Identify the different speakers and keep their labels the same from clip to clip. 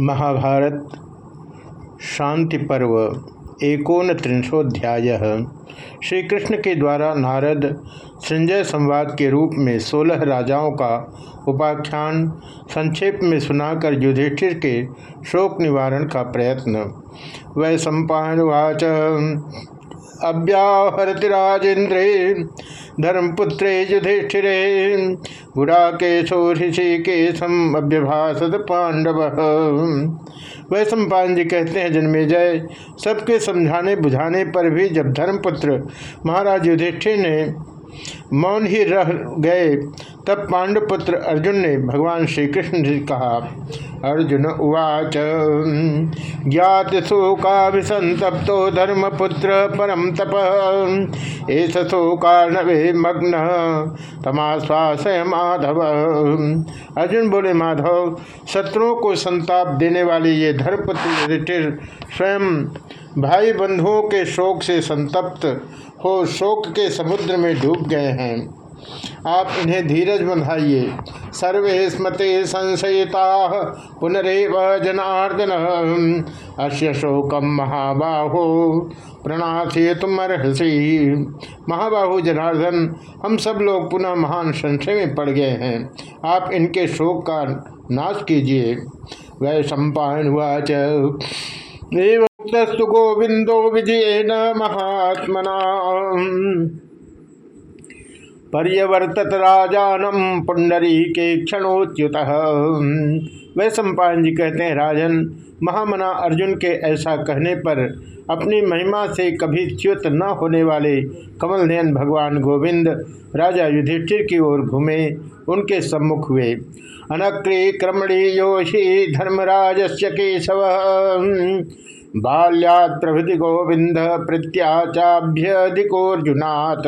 Speaker 1: महाभारत, शांति पर्व एकोन त्रिंशोध्याय श्री कृष्ण के द्वारा नारद संजय संवाद के रूप में सोलह राजाओं का उपाख्यान संक्षेप में सुनाकर युधिष्ठिर के शोक निवारण का प्रयत्न। वै सम्पावाच अव्याहरति राजेन्द्रे धर्मपुत्रे युधिष्ठिरे गुड़ाकेशो ऋषिकेशम अव्यभाषत पांडव। सम्पान जी कहते हैं, जन्मे जय। सबके समझाने बुझाने पर भी जब धर्मपुत्र महाराज युधिष्ठिर ने मौन ही रह गए तब पांडुपुत्र अर्जुन ने भगवान श्री कृष्ण से कहा, अर्जुन उवाच। ज्ञात शोकाभिसंतप्तो धर्मपुत्र परम तप। एस शोकार्णवे मग्न। तमाश्वासय माधव अर्जुन बोले, माधव, शत्रुओं को संताप देने वाले ये धर्मपुत्र युधिष्ठिर स्वयं भाई बंधुओं के शोक से संतप्त हो शोक के समुद्र में डूब गए हैं। आप इन्हें धीरज बंधाइए। सर्वे स्मते संशयिता पुनरेव जनार्दन। अश्य शोकम महाबाहो प्रणाथे तुम अर्सी महाबाहु जनार्दन, हम सब लोग पुनः महान संशय में पड़ गए हैं। आप इनके शोक का नाश कीजिए। वै सम्पान वाच तस्तु गोविंदो विजय न महात्मना। पर्यवर्तत राजानम पुंडरी के क्षणोच्युत वह सम्पान जी कहते हैं, राजन, महामना अर्जुन के ऐसा कहने पर अपनी महिमा से कभी च्युत न होने वाले कमल नयन भगवान गोविंद राजा युधिष्ठिर की ओर घूमे, उनके सम्मुख हुए। अनक्री क्रमणी योशी धर्मराज से केशव। बाल्यात प्रभृति गोविंद प्रत्याचाभ्यधिकोर्जुनाथ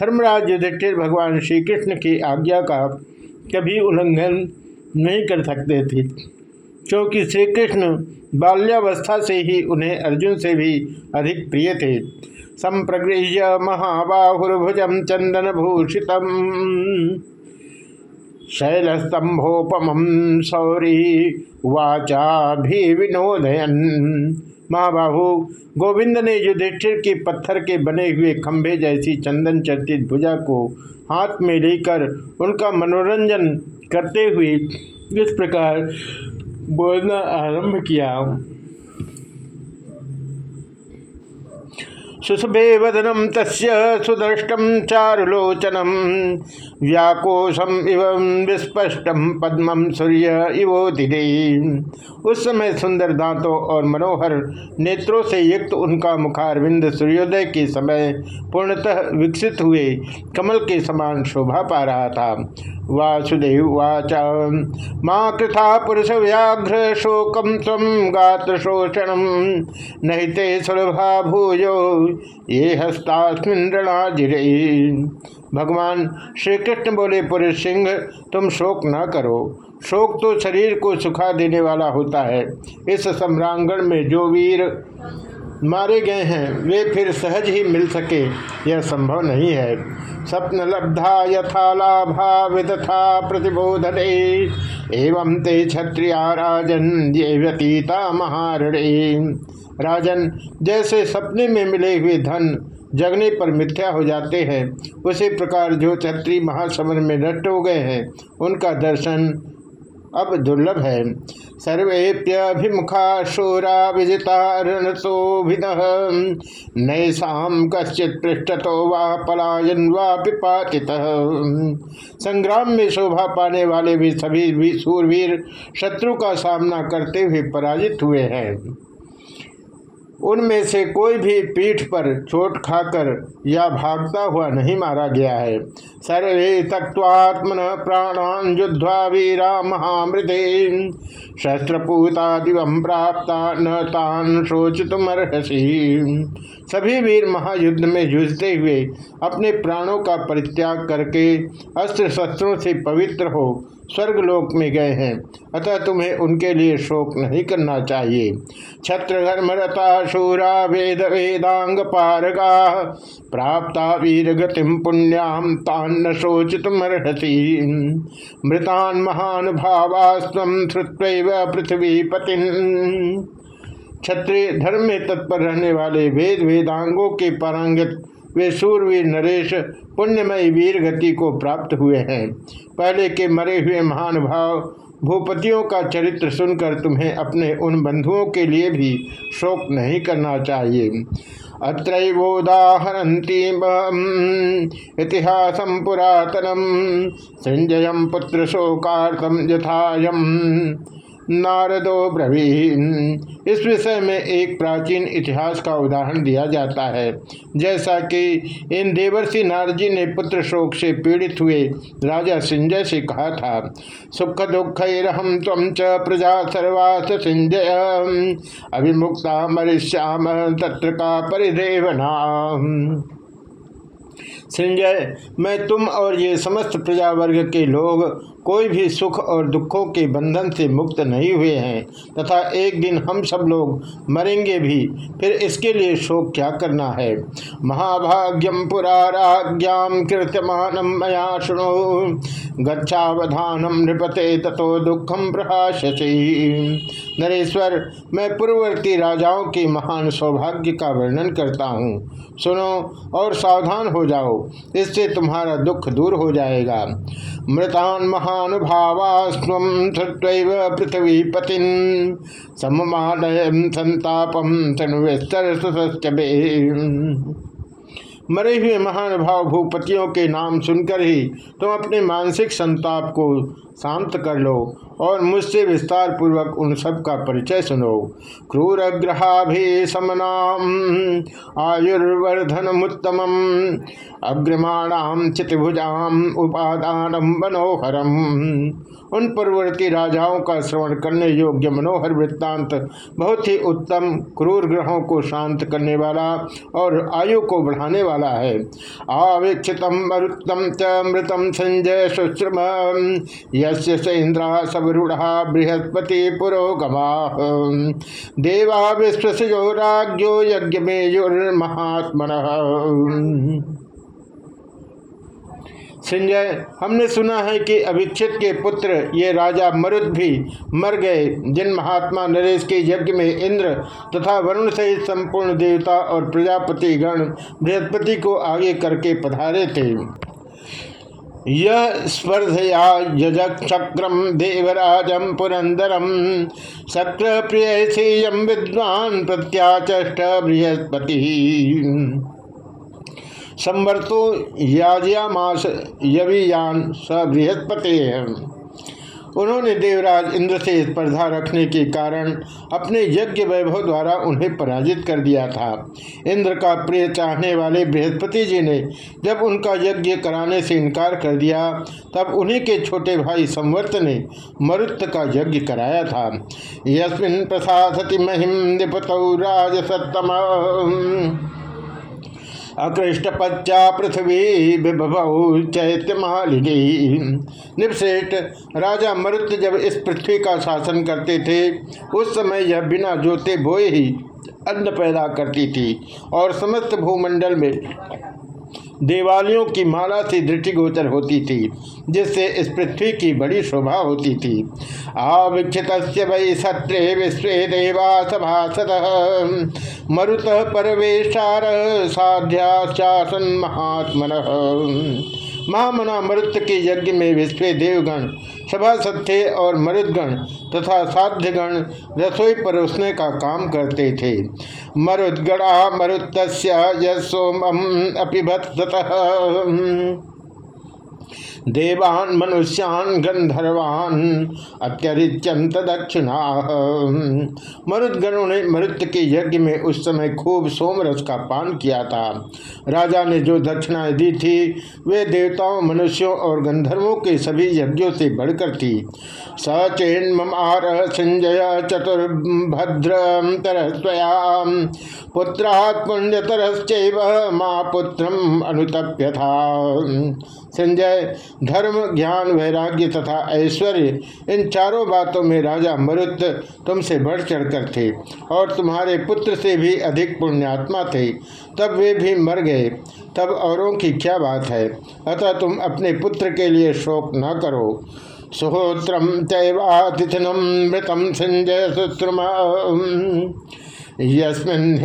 Speaker 1: धर्मराज युधिष्ठिर भगवान श्री कृष्ण की आज्ञा का कभी उल्लंघन नहीं कर सकते थे। क्योंकि श्री कृष्ण बाल्यावस्था से ही उन्हें अर्जुन से भी अधिक प्रिय थे। संप्रगृह्य महाबाहुर्भुजम चंदन भूषितम शैलस्तंभोपम सौरी वाचा भी विनोदयन महाबाहु गोविंद ने युधिष्ठिर की पत्थर के बने हुए खंभे जैसी चंदन चर्चित भुजा को हाथ में लेकर उनका मनोरंजन करते हुए इस प्रकार बोलना आरंभ किया। सुसभे वदनम तस् सुदृष्टम चारुलोचनम। व्याकोशम इव विस्पष्टम पद्मम सूर्य इवोदिदे उस समय सुंदर दांतों और मनोहर नेत्रों से युक्त उनका मुखारविंद सूर्योदय के समय पूर्णतः विकसित हुए, कमल के समान शोभा पा रहा था। वासुदेव वाच। माँ कृथा पुरुष व्याघ्र शोकम तम गात्र शोषण नहीं ते सुलभा भूयो ये रणाजिरे। भगवान श्री कृष्ण बोले, पुरुष सिंह, तुम शोक न करो। शोक तो शरीर को सुखा देने वाला होता है। इस सम्रांगण में जो वीर मारे गए हैं, वे फिर सहज ही मिल सके। यह संभव नहीं है। स्वप्न लब्धा यथा लाभा विदथा प्रतिबोधने। एवं ते क्षत्रिया राजन, ये व्यतीता महारणे। राजन, जैसे सपने में मिले हुए धन जगने पर मिथ्या हो जाते हैं। उसी प्रकार जो क्षत्रिय महासमर में नष्ट हो गए हैं, उनका दर्शन अब दुर्लभ है। सर्वेप्यभिमुखा शोरा विजिता रणसोभिद नैसाम कश्चित पृष्ठतो वा पलायन वा पिपातित संग्राम में शोभा पाने वाले भी सभी भी सूरवीर शत्रु का सामना करते हुए पराजित हुए हैं। उनमें से कोई भी पीठ पर चोट खाकर या भागता हुआ नहीं मारा गया है। सर्वे तत्वात्मन प्राणान युद्धा वीरा महामृदे शस्त्रपूता दिवम प्राप्त न तान शोचितुमर्हसी। सभी वीर महायुद्ध में जूझते हुए अपने प्राणों का परित्याग करके अस्त्र शस्त्रों से पवित्र हो स्वर्गलोक में गए हैं। अतः तुम्हें उनके लिए शोक नहीं करना चाहिए। छत्र धर्मरता शूरा वेद वेदांग पारगा। प्राप्ता वीर गतिम पुण्याम तान्न शोचित मर्हसी मृतान महान भावास्व श्रुत्व पृथ्वी पतिन क्षत्रिय धर्म में तत्पर रहने वाले वेद वेदांगों के पारंगत वे सूरवीर, नरेश, पुण्यमयी वीर गति को प्राप्त हुए हैं। पहले के मरे हुए महान भाव, भूपतियों का चरित्र सुनकर तुम्हें अपने उन बंधुओं के लिए भी शोक नहीं करना चाहिए। अत्रोदाहरती इतिहास पुरातनम, संजय पुत्र शोकार्थम यथायम। नारदो ब्रवीन। इस विषय में एक प्राचीन इतिहास का उदाहरण दिया जाता है। जैसा कि इन देवर्षि नारद जी ने पुत्र शोक से पीड़ित हुए राजा संजय से कहा था सुख दुख हम तम च प्रजा सर्वास संजय अभिमुक्ता मरिष्याम तत्र का परिदेवना संजय, मैं तुम और ये समस्त प्रजा वर्ग के लोग कोई भी सुख और दुखों के बंधन से मुक्त नहीं हुए हैं, तथा एक दिन हम सब लोग मरेंगे भी, फिर इसके लिए शोक क्या करना है? महाभाग्यम पुराराज्ञाम कीर्तमानम मया शुणु। गच्छावधानम नृपते तथो दुखम प्रहासी नरेश्वर, मैं पूर्ववर्ती राजाओं के महान सौभाग्य का वर्णन करता हूँ। सुनो और सावधान हो जाओ, इससे तुम्हारा दुख दूर हो जाएगा। मृतान महानुभावास्व सत्व पृथ्वी पतिन सममान संतापम तनुस्तर मरे हुए महान भाव भूपतियों के नाम सुनकर ही तुम अपने मानसिक संताप को शांत कर लो और मुझसे विस्तार पूर्वक उन सब का परिचय सुनो। क्रूर ग्रहाभि आयुर्वर्धन उत्तम अग्रमाणाम चितभुजाम उपादान मनोहरम। उन पूर्ववर्ती राजाओं का श्रवण करने योग्य मनोहर वृत्तांत, बहुत ही उत्तम क्रूर ग्रहों को शांत करने वाला और आयु को बढ़ाने वाला है। आवीक्षितम मरुतम च मृतम संजय सुश्रम। यस्य इंद्रा सबरूढ़ा बृहस्पति पुरोगमा। देवा विश्व राज्यो यज्ञ में युर्महात्मन संजय, हमने सुना है कि अभिक्षित के पुत्र ये राजा मरुद भी मर गए। जिन महात्मा नरेश के यज्ञ में इंद्र तथा वरुण सहित संपूर्ण देवता और प्रजापति गण बृहस्पति को आगे करके पधारे थे। यह स्पर्धया यजक चक्रम देवराजम पुरंदरम शक्र प्रिय विद्वान प्रत्याचष्ट बृहस्पति। संवर्तो याजयामास यवियान स बृहस्पति उन्होंने देवराज इंद्र से स्पर्धा रखने के कारण अपने यज्ञ वैभव द्वारा उन्हें पराजित कर दिया था। इंद्र का प्रिय चाहने वाले बृहस्पति जी ने जब उनका यज्ञ कराने से इनकार कर दिया, तब उन्हीं के छोटे भाई संवर्त ने मरुत का यज्ञ कराया था। यस्मिन प्रसादति महिम निपत राज सत्तम अकृष्ट पच्चा पृथ्वी विभव चैत्य मालिनी निपश्रेष्ठ राजा मरुत जब इस पृथ्वी का शासन करते थे, उस समय यह बिना जोते बोए ही अन्न पैदा करती थी और समस्त भूमंडल में देवालियों की माला से दृष्टिगोचर होती थी, जिससे इस पृथ्वी की बड़ी शोभा होती थी। आवक्षित वै सत्रे विश्व देवा सभासद। मरुत परवेशार महात्मन महामना मरुत के यज्ञ में विश्व देवगण सभा सत्य और मरुदगण तथा साध्यगण रसोई परोसने का काम करते थे। मरुदगणा मरुत सोम अपिभत देवान मनुष्यान गंधर्वान अत्यरित्यंत दक्षिणा। मरुदगणों ने मरुत के यज्ञ में उस समय खूब सोमरस का पान किया था। राजा ने जो दक्षिणाएँ दी थी, वे देवताओं, मनुष्यों और गंधर्वों के सभी यज्ञों से बढ़कर थी। सचेन ममार संजय चतुर्भद्र तरस्वयाम पुत्रात् पुण्यतरश्चैव माँ पुत्रम अनुतप्य था संजय, धर्म, ज्ञान, वैराग्य तथा ऐश्वर्य, इन चारों बातों में राजा मरुत तुमसे बढ़ चढ़कर थे और तुम्हारे पुत्र से भी अधिक पुण्यात्मा थे। तब वे भी मर गए। तब औरों की क्या बात है? अतः तुम अपने पुत्र के लिए शोक न करो। सुहोत्रम चैवातिथिनम मृतम संजय सुश्रुम। यस्मिन्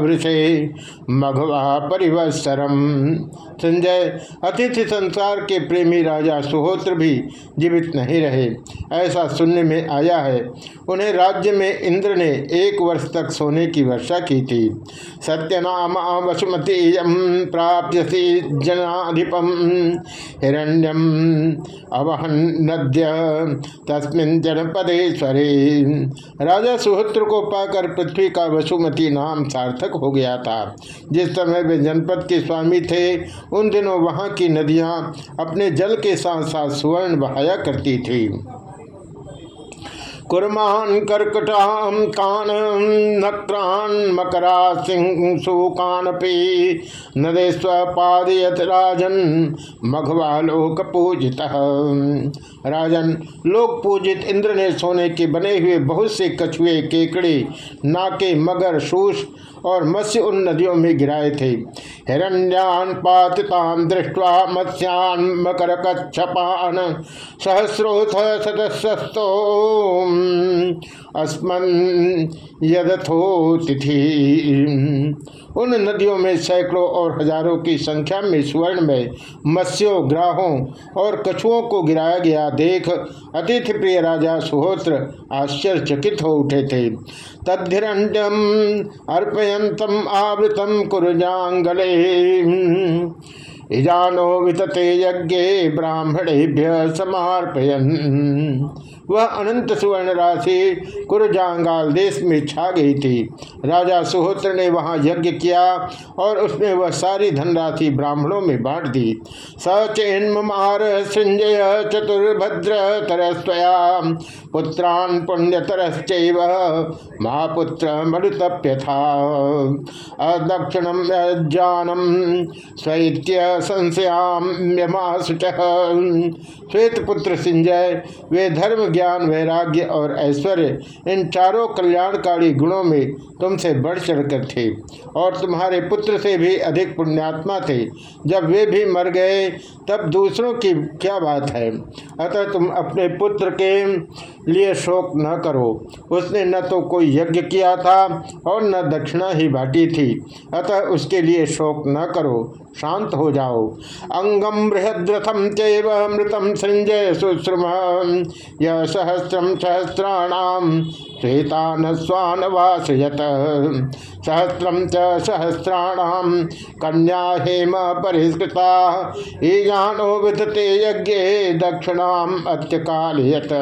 Speaker 1: वृषे मघवा परिवत्सरम। संजय, अतिथि संसार के प्रेमी राजा सुहोत्र भी जीवित नहीं रहे। ऐसा सुनने में आया है। उन्हें राज्य में इंद्र ने एक वर्ष तक सोने की वर्षा की थी। सत्यनाम वसुमती प्राप्य जनाधिपम हिरण्यम अवहन नद्य तस्मिन जनपदेश्वरे राजा सुहोत्र को पाकर पृथ्वी का वसुमती नाम सार्थक हो गया था। जिस समय वे जनपद के स्वामी थे, उन दिनों वहाँ की नदियाँ अपने जल के साथ साथ सुवर्ण बहाया करती थी। कुरमान कर्कटाम कान नक्रान मकरा सिंह सुकानपी नदेश्व पादयत राजन मघवा लोक पूजित राजन लोक पूजित इंद्र ने सोने के बने हुए बहुत से कछुए, केकड़े, नाके, मगर, शूष और मत्स्य उन नदियों में गिराए थे। हिरण्यान पातितान दृष्टवा मत्स्यान मकर कच्छपान सहस्रोथ सदस्यस्तो। अस्मन यदथो तिथि। उन नदियों में सैकड़ों और हज़ारों की संख्या में स्वर्ण में मत्स्यों, ग्राहों और कछुओं को गिराया गया। देख अतिथि प्रिय राजा सुहोत्र आश्चर्यचकित हो उठे थे। तद्धिरण्यम अर्पयंतम आवृतम कुरजांगले। इजानो वितते यज्ञ ब्राह्मणेभ्य समर्पयन। वह अनंत सुवर्ण राशि कुरजांगाल देश में छा गई थी। राजा सुहोत्र ने वहाँ यज्ञ किया और उसमें वह सारी धनराशि ब्राह्मणों में बांट दी। सचेन्मार संजय, चतुर्भद्र, तरस्वया, पुत्रान पुण्यतरश्च महापुत्र मरुतप्य था अदक्षिणम जानम स्वैत्य संशयाम श्वेत पुत्र संजय, वे धर्म, ज्ञान, वैराग्य और ऐश्वर्य, इन चारों कल्याणकारी गुणों में तुमसे बढ़ चढ़कर थे और तुम्हारे पुत्र से भी अधिक पुण्यात्मा थे। जब वे भी मर गए, तब दूसरों की क्या बात है? अतः तुम अपने पुत्र के लिए शोक न करो। उसने न तो कोई यज्ञ किया था और न दक्षिणा ही बाटी थी। अतः उसके लिए शोक न करो। शांत हो जाओ। अंगम बृहद्रथम चैव मृतम संजय सुश्रुम। यह सहस्रम सहस्राणाम श्वेतान स्वान वासयत सहस्रम च सहस्राणाम कन्या हेम परिष्कृता। ईजानो विदते यज्ञ दक्षिणाम अत्यकालयत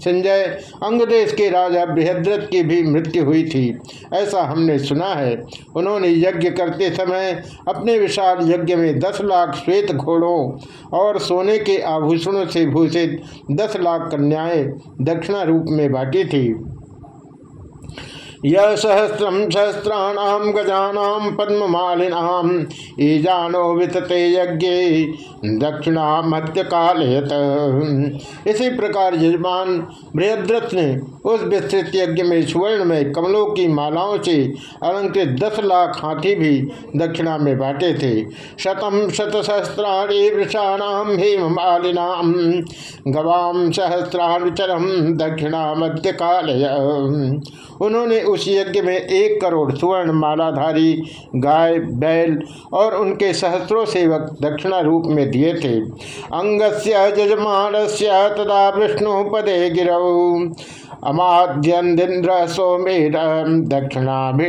Speaker 1: संजय, अंगदेश के राजा बृहद्रथ की भी मृत्यु हुई थी। ऐसा हमने सुना है। उन्होंने यज्ञ करते समय अपने विशाल यज्ञ में दस लाख श्वेत घोड़ों और सोने के आभूषणों से भूषित दस लाख कन्याएँ दक्षिणा रूप में बांटी थी। सहस्रम सहस्राणाम गजानाम पद्ममालिनाम ईजानो वितते यज्ञ दक्षिणा मध्य कालयत इसी प्रकार यजमान बृहद्रथ ने उस विस्तृत यज्ञ में सुवर्ण में कमलों की मालाओं से अलंकृत दस लाख हाथी भी दक्षिणा में बांटे थे। शतम शत सहस्राणी वृषाणाम हेम मालिनाम गवाम सहस्रानुचरम दक्षिणा मध्य उन्होंने उस यज्ञ में एक करोड़ सुवर्ण मालाधारी, गाय, बैल और उनके सहस्रों सेवक दक्षिणा रूप में दिए थे। अंगस्य जजमान तदा विष्णु पदे गिरौ। अमाद्यंद्र सोमेर दक्षिणा भी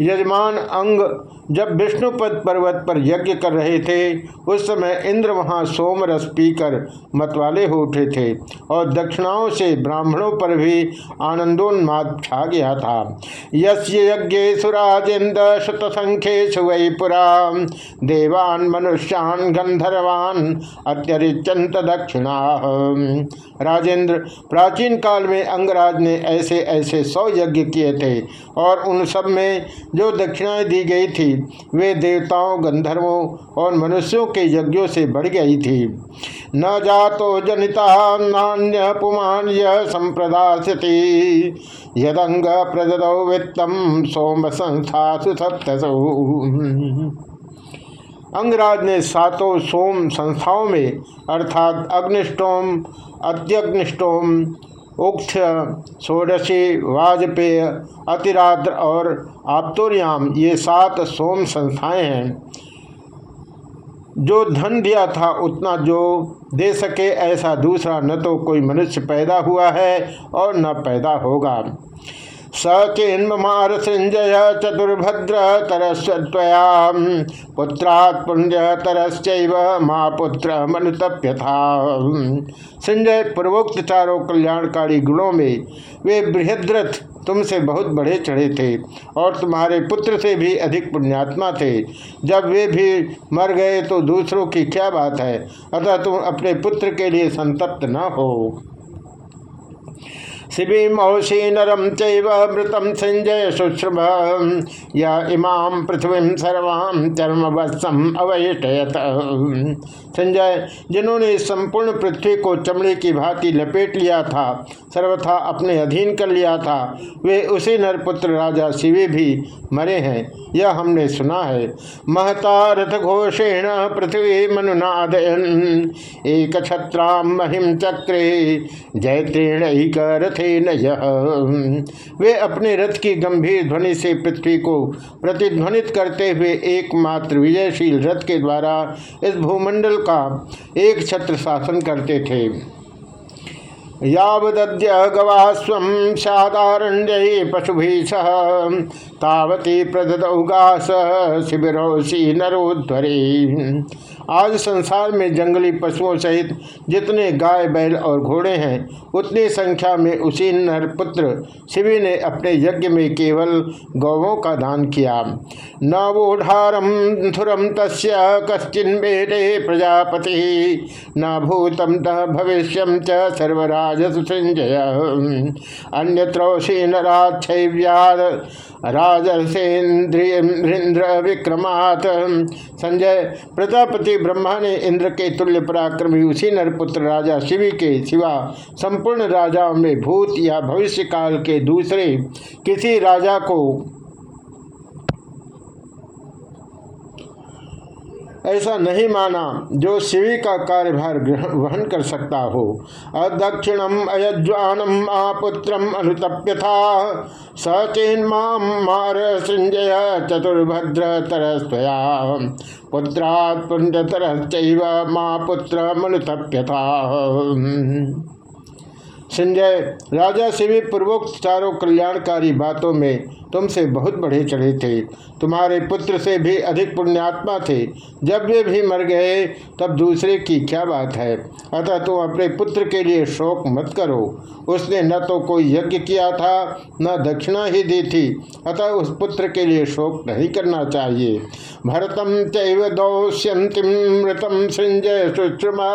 Speaker 1: यजमान अंग जब विष्णुपद पर्वत पर यज्ञ कर रहे थे, उस समय इंद्र वहाँ सोम रस पीकर मतवाले हो उठे थे और दक्षिणाओं से ब्राह्मणों पर भी आनंदोन्माद छा गया था। यज्ञ सुराजेन्द्र शतसंख्येश वै पुरा देवान मनुष्यान गंधर्वान अत्यरिचंत दक्षिणा। राजेंद्र प्राचीन काल में अंगराज ने ऐसे ऐसे सौ यज्ञ किए थे और उन सब में जो दक्षिणाएँ दी गई थी वे देवताओं, गंधर्वों और मनुष्यों के यज्ञों से बढ़ गई थी। न जातो जनिता नान्य पुमान संप्रदास्यति। यदंग प्रदो वित्तम सोम संस्था सुसप्तसौ अंगराज ने सातों सोम संस्थाओं में, अर्थात अग्निष्टोम, अत्यग्निष्टोम उक्ष षोडशी वाजपेय अतिरात्र और आप्तोरियाम, ये सात सोम संस्थाएँ हैं। जो धन दिया था, उतना जो दे सके, ऐसा दूसरा न तो कोई मनुष्य पैदा हुआ है और न पैदा होगा। स चेन्मार सृंजय चतुर्भद्र तरस्वया पुत्रात् पुण्य माँ पुत्र मनुतप्य था संजय पूर्वोक्त चारों कल्याणकारी गुणों में वे बृहद्रथ तुमसे बहुत बड़े चढ़े थे और तुम्हारे पुत्र से भी अधिक पुण्यात्मा थे। जब वे भी मर गए तो दूसरों की क्या बात है? अतः तुम अपने पुत्र के लिए संतप्त न हो। शिवी नरम चृतम संजय शुश्रभ या इमाम पृथ्वी सर्वाम चर्म वत्सम अवैटयत संजय, जिन्होंने संपूर्ण पृथ्वी को चमड़े की भांति लपेट लिया था, सर्वथा अपने अधीन कर लिया था, वे उसी नरपुत्र राजा शिवी भी मरे हैं, यह हमने सुना है। महता रथ घोषेण पृथ्वी मनुनादयन एक छत्राम महिम चक्रे जयत्रीण रथे न वे अपने रथ की गंभीर ध्वनि से पृथ्वी को प्रतिध्वनित करते हुए एकमात्र विजयशील रथ के द्वारा इस भूमंडल का एक छत्र शासन करते थे। यावद्य गवास्व साधारण्य पशु सह तावती प्रदौगास शिविरोशी नरोध्वरी आज संसार में जंगली पशुओं सहित जितने गाय, बैल और घोड़े हैं, उतनी संख्या में उसी नरपुत्र शिवि ने अपने यज्ञ में केवल गौवों का दान किया। न वोढ़ारम धुरम तस् कश्चिन मेरे प्रजापति न भूतम त भविष्य च सर्वराज सुसंजय अन्यत्रोषी नाक्षव्याद राजर्षेन्द्र विक्रमात संजय, प्रजापति ब्रह्मा ने इंद्र के तुल्य पराक्रमी, उसी नरपुत्र राजा शिवी के सिवा, संपूर्ण राजाओं में भूत या भविष्य काल के दूसरे किसी राजा को ऐसा नहीं माना जो शिवी का कार्यभार वहन कर सकता हो। अदक्षिणम अयज्वानम आपुत्रम अनुतप्य था सचेन मार सिंजय चतुर्भद्र तरस्वया पुत्रात् पुण्य तरह माँ पुत्र मनुतप्य था संजय, राजा भी पूर्वोक्त चारों कल्याणकारी बातों में तुमसे बहुत बढ़े चढ़े थे। तुम्हारे पुत्र से भी अधिक पुण्यात्मा थे। जब वे भी मर गए, तब दूसरे की क्या बात है? अतः तुम अपने पुत्र के लिए शोक मत करो। उसने न तो कोई यज्ञ किया था, न दक्षिणा ही दी थी। अतः उस पुत्र के लिए शोक नहीं करना चाहिए। भरतम चैव दौश्यंतिम मृतम संजय सुश्रमा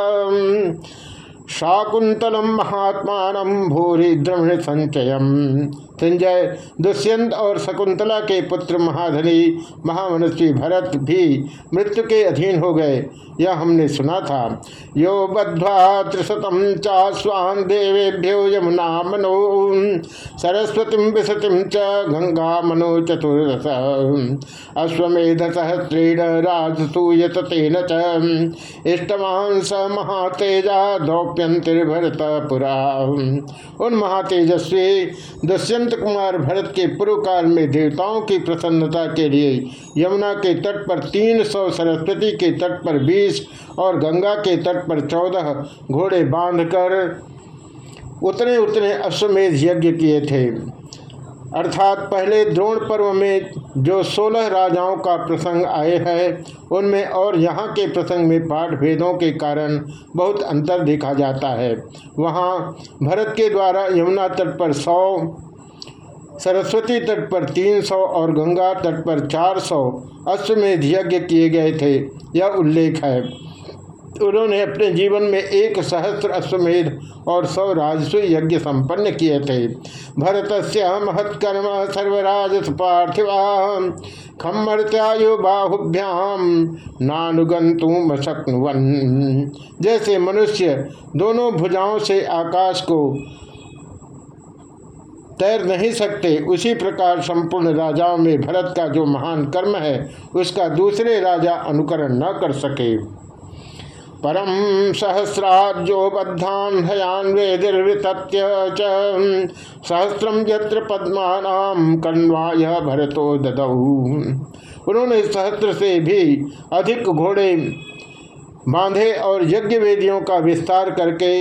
Speaker 1: शाकुंतलम महात्मा भूरी द्रमण संचय संजय दुष्यंत और शकुंतला के पुत्र महाधनी, महामनुष्य भरत भी मृत्यु के अधीन हो गए। यह हमने सुना था। यो बद्वा त्रिशतम चास्वान देवेभ्यो यमुना मनो। सरस्वती विशति च गंगा मनो चतुर्दश। अश्वेध सहस्रेण राजसूयत तेन इष्टवान स महातेजा द्रौप्यंतिर्भरत पुरा। उन महातेजस्वी दुष्यंत कुमार भरत के पूर्व काल में देवताओं की प्रसन्नता के लिए यमुना के तट पर तीन सौ सरस्वती के तट पर बीस और गंगा के तट पर चौदह घोड़े बांधकर उतने उतने अश्वमेध यज्ञ किए थे। अर्थात पहले द्रोण पर्व में जो सोलह राजाओं का प्रसंग आए हैं, उनमें और यहाँ के प्रसंग में पाठ भेदों के कारण बहुत अंतर देखा जाता है। वहाँ भरत के द्वारा यमुना तट पर सौ सरस्वती तट पर 300 और गंगा तट पर 400 अश्वमेध यज्ञ किए गए थे, यह उल्लेख है। उन्होंने अपने जीवन में एक सहस्त्र अश्वमेध और सौ राजस्व यज्ञ संपन्न किए थे। भरत से महत्कर्म सर्वराज पार्थिवा खम्मर्त्यायु बाहुभ्याम नानुगंतुम शक्नुवन। जैसे मनुष्य दोनों भुजाओं से आकाश को तैर नहीं सकते। उसी प्रकार संपूर्ण राजाओं में भरत का जो महान कर्म है, उसका दूसरे राजा अनुकरण न कर सके। परम सहस्रार्जो बद्धान हयान वेदिर्वितत्य सहस्रम यत्र पद्मानाम कन्वाय भरतो ददऊ उन्होंने सहस्त्र से भी अधिक घोड़े बांधे और यज्ञ वेदियों का विस्तार करके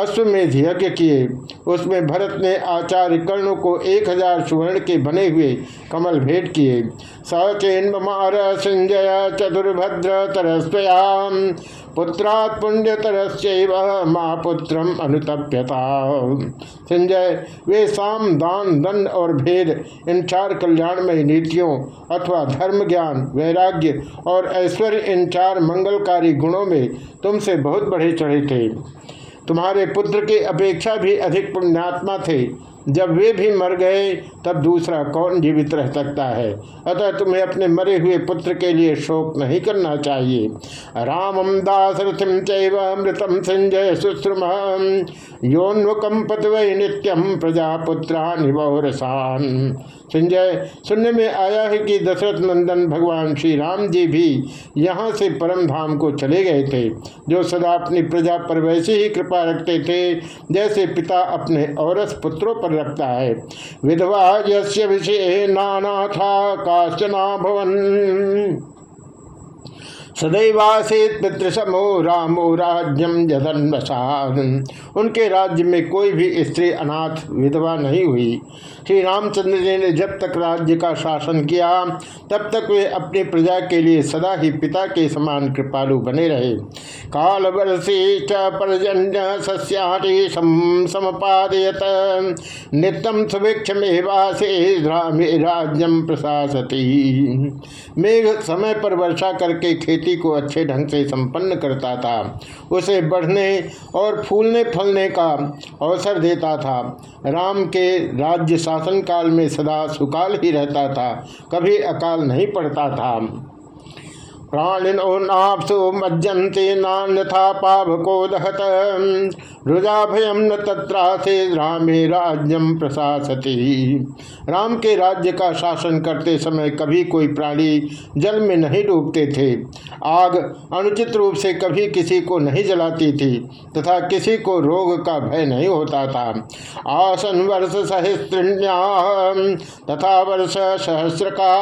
Speaker 1: अश्वमेध यज्ञ किए। उसमें भरत ने आचार्य कर्ण को एक हज़ार सुवर्ण के बने हुए कमल भेंट किए। सचेन मार संजय चतुर्भद्र तरस्वयाम। पुत्रात् पुण्यतरस्व माँ पुत्रम अनुतप्यता। संजय, वे साम, दान, दंड और भेद, इन चार कल्याणमय नीतियों अथवा धर्म ज्ञान, वैराग्य और ऐश्वर्य इन चार मंगलकारी गुणों में तुमसे बहुत बढ़े चढ़े थे। तुम्हारे पुत्र की अपेक्षा भी अधिक पुण्यात्मा थे। जब वे भी मर गए, तब दूसरा कौन जीवित रह सकता है? अतः तुम्हें अपने मरे हुए पुत्र के लिए शोक नहीं करना चाहिए। रामम दासरथिम चमृतम संजय सुश्रुम योन्वकम पतवय नित्यम प्रजापुत्रा निवरसान संजय सुनने में आया है कि दशरथ नंदन भगवान श्री राम जी भी यहाँ से परम धाम को चले गए थे, जो सदा अपनी प्रजा पर वैसे ही कृपा रखते थे, जैसे पिता अपने औरस पुत्रों पर रखता है। विधवा यश विषय नाना था काश्चना भवन। सदैवासित पितृसमो रामो राज्यम जधन्वसान उनके राज्य में कोई भी स्त्री अनाथ, विधवा नहीं हुई। श्री रामचंद्र जी ने जब तक राज्य का शासन किया, तब तक वे अपनी प्रजा के लिए सदा ही पिता के समान कृपालु बने रहे। काल वर्षी च पर्जन्य सस्याटी समपादयत। नित्यम सुभिक्ष राज्यम प्रशासती। मेघ समय पर वर्षा करके खेती खेती को अच्छे ढंग से संपन्न करता था। उसे बढ़ने और फूलने फलने का अवसर देता था। राम के राज्य शासन काल में सदा सुकाल ही रहता था, कभी अकाल नहीं पड़ता था। मज्जन्ते नान्यथा दहत रुजाभयम न तत्रासे रामे राज्यम राम के राज्य का शासन करते समय कभी कोई प्राणी जल में नहीं डूबते थे। आग अनुचित रूप से कभी किसी को नहीं जलाती थी तथा किसी को रोग का भय नहीं होता था। आसन वर्ष सहस्त्रिण्या तथा वर्ष सहस्र का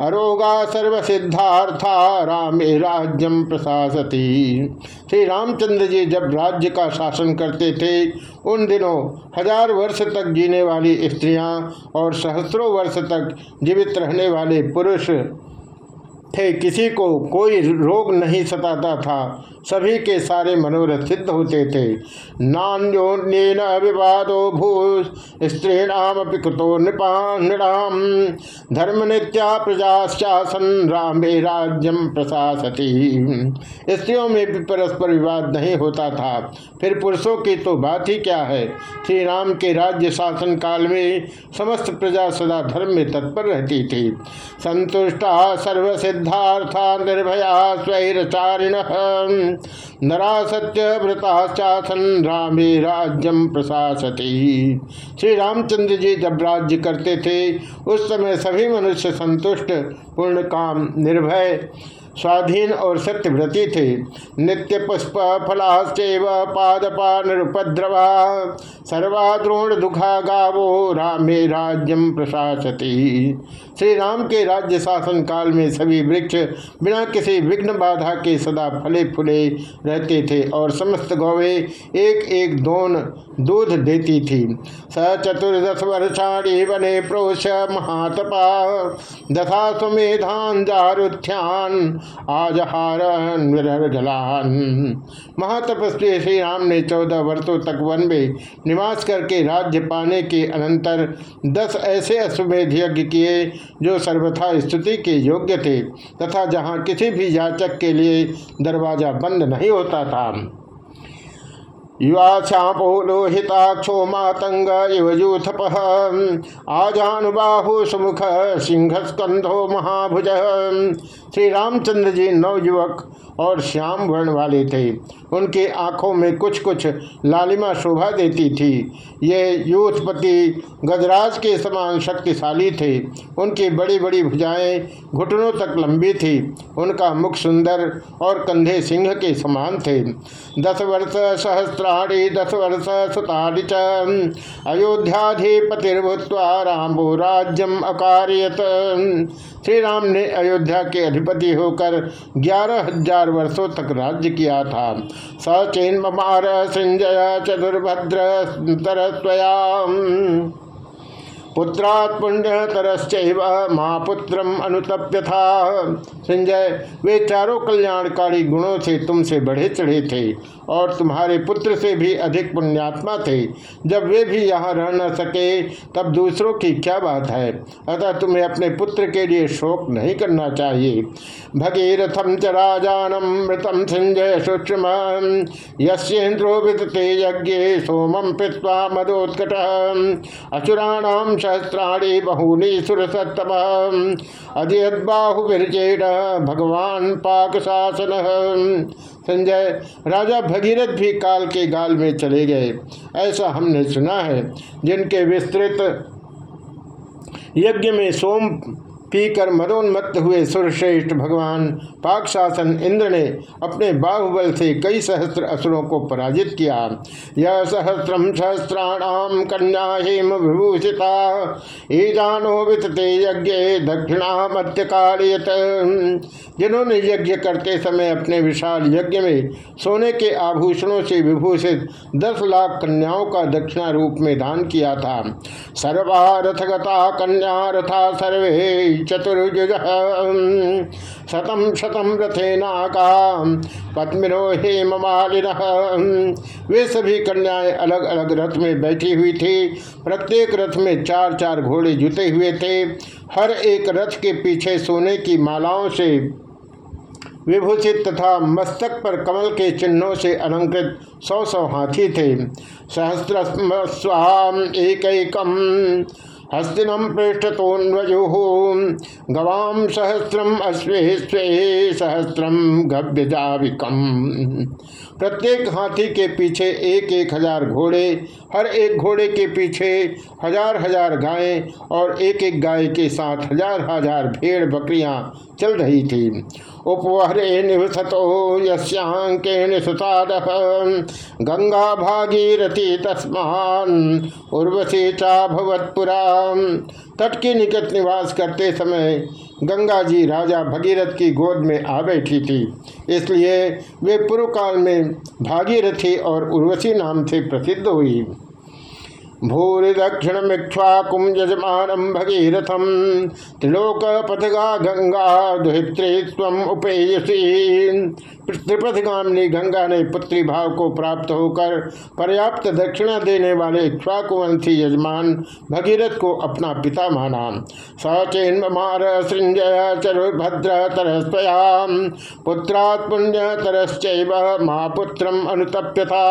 Speaker 1: अरोगा सर्वसिद्धार्था, रामे राज्यम प्रशासती श्री रामचंद्र जी जब राज्य का शासन करते थे, उन दिनों हज़ार वर्ष तक जीने वाली स्त्रियाँ और सहस्रों वर्ष तक जीवित रहने वाले पुरुष थे, किसी को कोई रोग नहीं सताता था। सभी के सारे मनोरथ सिद्ध होते थे। नान्योन विवादो भू स्त्रीणाम कृतो नृपाम धर्म नित्या प्रजाशासन रामे राज्यम प्रशासती। स्त्रियों में भी परस्पर विवाद नहीं होता था। फिर पुरुषों की तो बात ही क्या है? श्री राम के राज्य शासन काल में समस्त प्रजा सदा धर्म में तत्पर रहती थी। संतुष्टा सर्वसिद्ध सिद्धार्था निर्भया स्वैरचारिण नरा सत्य व्रताचासन रामे राज्यम प्रशासती। श्री रामचंद्र जी जब राज्य करते थे। उस समय सभी मनुष्य संतुष्ट, पूर्ण काम, निर्भय, स्वाधीन और सत्यव्रती थे। नित्य पुष्प फलाश्चैव पादपा निरुपद्रवा सर्वाद्रोण दुखा गावो रामे राज्यम प्रशासती। श्री राम के राज्य शासन काल में सभी वृक्ष बिना किसी विघ्न बाधा के सदा फले फूले रहते थे और समस्त गौवे एक एक दोन दूध देती थी। स चतुर्दश वर्षाणी वने प्रोश महातपा। दशा सुमेधान जारुथ्यान आजहार गलान महातपस्वी श्री राम ने चौदह वर्षों तक वन में निवास करके राज्य पाने के अनंतर दस ऐसे अश्वमेध यज्ञ किए जो सर्वथा स्तुति के योग्य थे, तथा जहाँ किसी भी याचक के लिए दरवाज़ा बंद नहीं होता था। युवा श्यापो लोहिताक्षो मातंग सुमुख सिंह स्कंधो महाभुज। श्री रामचंद्र जी नवयुवक और श्याम वर्ण वाले थे। उनके आँखों में कुछ कुछ लालिमा शोभा देती थी। ये यूथपति गजराज के समान शक्तिशाली थे। उनकी बड़ी बड़ी भुजाएँ घुटनों तक लंबी थी। उनका मुख सुंदर और कंधे सिंह के समान थे। दस वर्ष सहस्राणी, दस वर्ष सुताड़ी च। रामो राज्यम अकार्यत। श्री राम ने अयोध्या के अधिपति होकर ग्यारह हज़ार वर्षों तक राज्य किया था। सचिन सिंजय चतुर्भद्र तरस्वया पुत्रात् पुण्यतरश्चैव माँ पुत्रम अनुतप्य था संजय वे चारों कल्याणकारी गुणों से तुमसे बढ़े चढ़े थे। और तुम्हारे पुत्र से भी अधिक पुण्यात्मा थे। जब वे भी यहाँ रह न सके, तब दूसरों की क्या बात है? अतः तुम्हें अपने पुत्र के लिए शोक नहीं करना चाहिए। भगीरथम च राजानम मृतम संजय सूक्ष्म यश्येन्द्रो विदते यज्ञ सोमम पीवा मदोत्कट। असुराणाम सहस्राणी बहूनी सुरसत्तम। अजयबाहुर्जेड भगवान पाक शासन संजय, राजा भगीरथ भी काल के गाल में चले गए। ऐसा हमने सुना है, जिनके विस्तृत यज्ञ में सोम पीकर मदोन्मत्त हुए सुरश्रेष्ठ भगवान। पाक शासन इंद्र ने अपने बाहुबल से कई सहस्त्र असुरों को पराजित किया। यह सहस्त्रम सहस्त्राणाम कन्या हेम विभूषिता। ईजानो वितते यज्ञ दक्षिणा मध्य जिन्होंने यज्ञ करते समय अपने विशाल यज्ञ में सोने के आभूषणों से विभूषित दस लाख कन्याओं का दक्षिणा रूप में दान किया था। सर्वारथगता कन्या रथा सर्वे। चतुर्जुज शतम शतम रथे नाका पद्मिनो हेम वे सभी कन्याएँ अलग अलग रथ में बैठी हुई थी। प्रत्येक रथ में चार चार घोड़े जुते हुए थे। हर एक रथ के पीछे सोने की मालाओं से विभूषित तथा मस्तक पर कमल के चिन्हों से अलंकृत सौ सौ हाथी थे। सहस्त्र स्वाम एक हस्तिनम पृष्ठतोन्वजु गवाम सहस्रम अश्वे स्वे सहस्रम गभ्यजाविकम प्रत्येक हाथी के पीछे एक एक हज़ार घोड़े, हर एक घोड़े के पीछे हज़ार हज़ार गायें और एक एक गाय के साथ हज़ार हज़ार भेड़ बकरियाँ चल रही थी। उपवहरे निवसतो यस्यांकेन सुताद गंगा भागीरथी तस्मान। उर्वशी चा तट के निकट निवास करते समय गंगा जी राजा भगीरथ की गोद में आ बैठी थी। इसलिए वे पूर्व काल में भागीरथी और उर्वशी नाम से प्रसिद्ध हुई। भूरि दक्षिण मिक्ष्वाकुम यजमान भगीरथम त्रिलोक पथगा गंगा दुहित्री स्व उपेयसी। त्रिपथगामिनी गंगा ने पुत्री भाव को प्राप्त होकर पर्याप्त दक्षिणा देने वाले इक्ष्वाकुवंशी यजमान भगीरथ को अपना पिता माना। सचेन मार सृंजय चरुभद्र तरस्वयाम पुत्रात् पुण्य तरश्चैव महापुत्रम अनुतप्यथा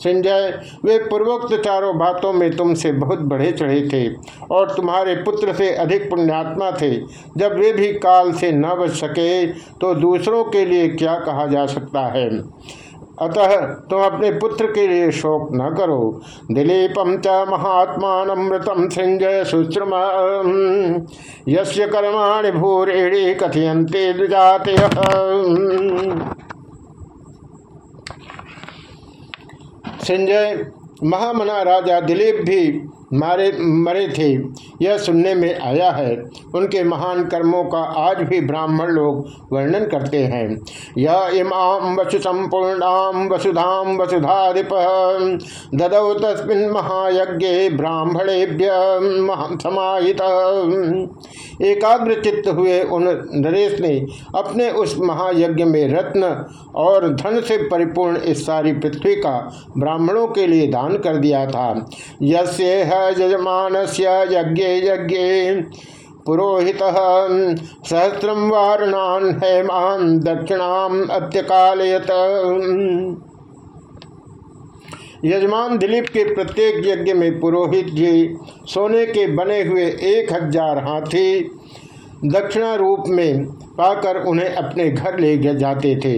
Speaker 1: संजय वे पूर्वोक्त चारों बातों में तुमसे बहुत बढ़े चढ़े थे और तुम्हारे पुत्र से अधिक पुण्यात्मा थे। जब वे भी काल से न बच सके तो दूसरों के लिए क्या कहा जा सकता है? अतः तुम अपने पुत्र के लिए शोक न करो। दिलीपम च महात्मानमृतम संजय सुश्रम यस्य कर्माणि भूरेणी कथयंते द्विजाते संजय महामना राजा दिलीप भी मारे मरे थे। यह सुनने में आया है। उनके महान कर्मों का आज भी ब्राह्मण लोग वर्णन करते हैं। यह इमाम वसु संपूर्णाम वसुधाम वसुधाधिप ददौ तस्मिन महायज्ञ ब्राह्मणेभ्य समाहित। एकाग्र चित्त हुए उन नरेश ने अपने उस महायज्ञ में रत्न और धन से परिपूर्ण इस सारी पृथ्वी का ब्राह्मणों के लिए दान कर दिया था। यस्य यजमान यज्ञ यज्ञ पुरोहित सहस्रम वारणान हेमान दक्षिणाम अत्यकालयत। यजमान दिलीप के प्रत्येक यज्ञ में पुरोहित जी सोने के बने हुए एक हज़ार हाथी दक्षिणा रूप में पाकर उन्हें अपने घर ले जाते थे।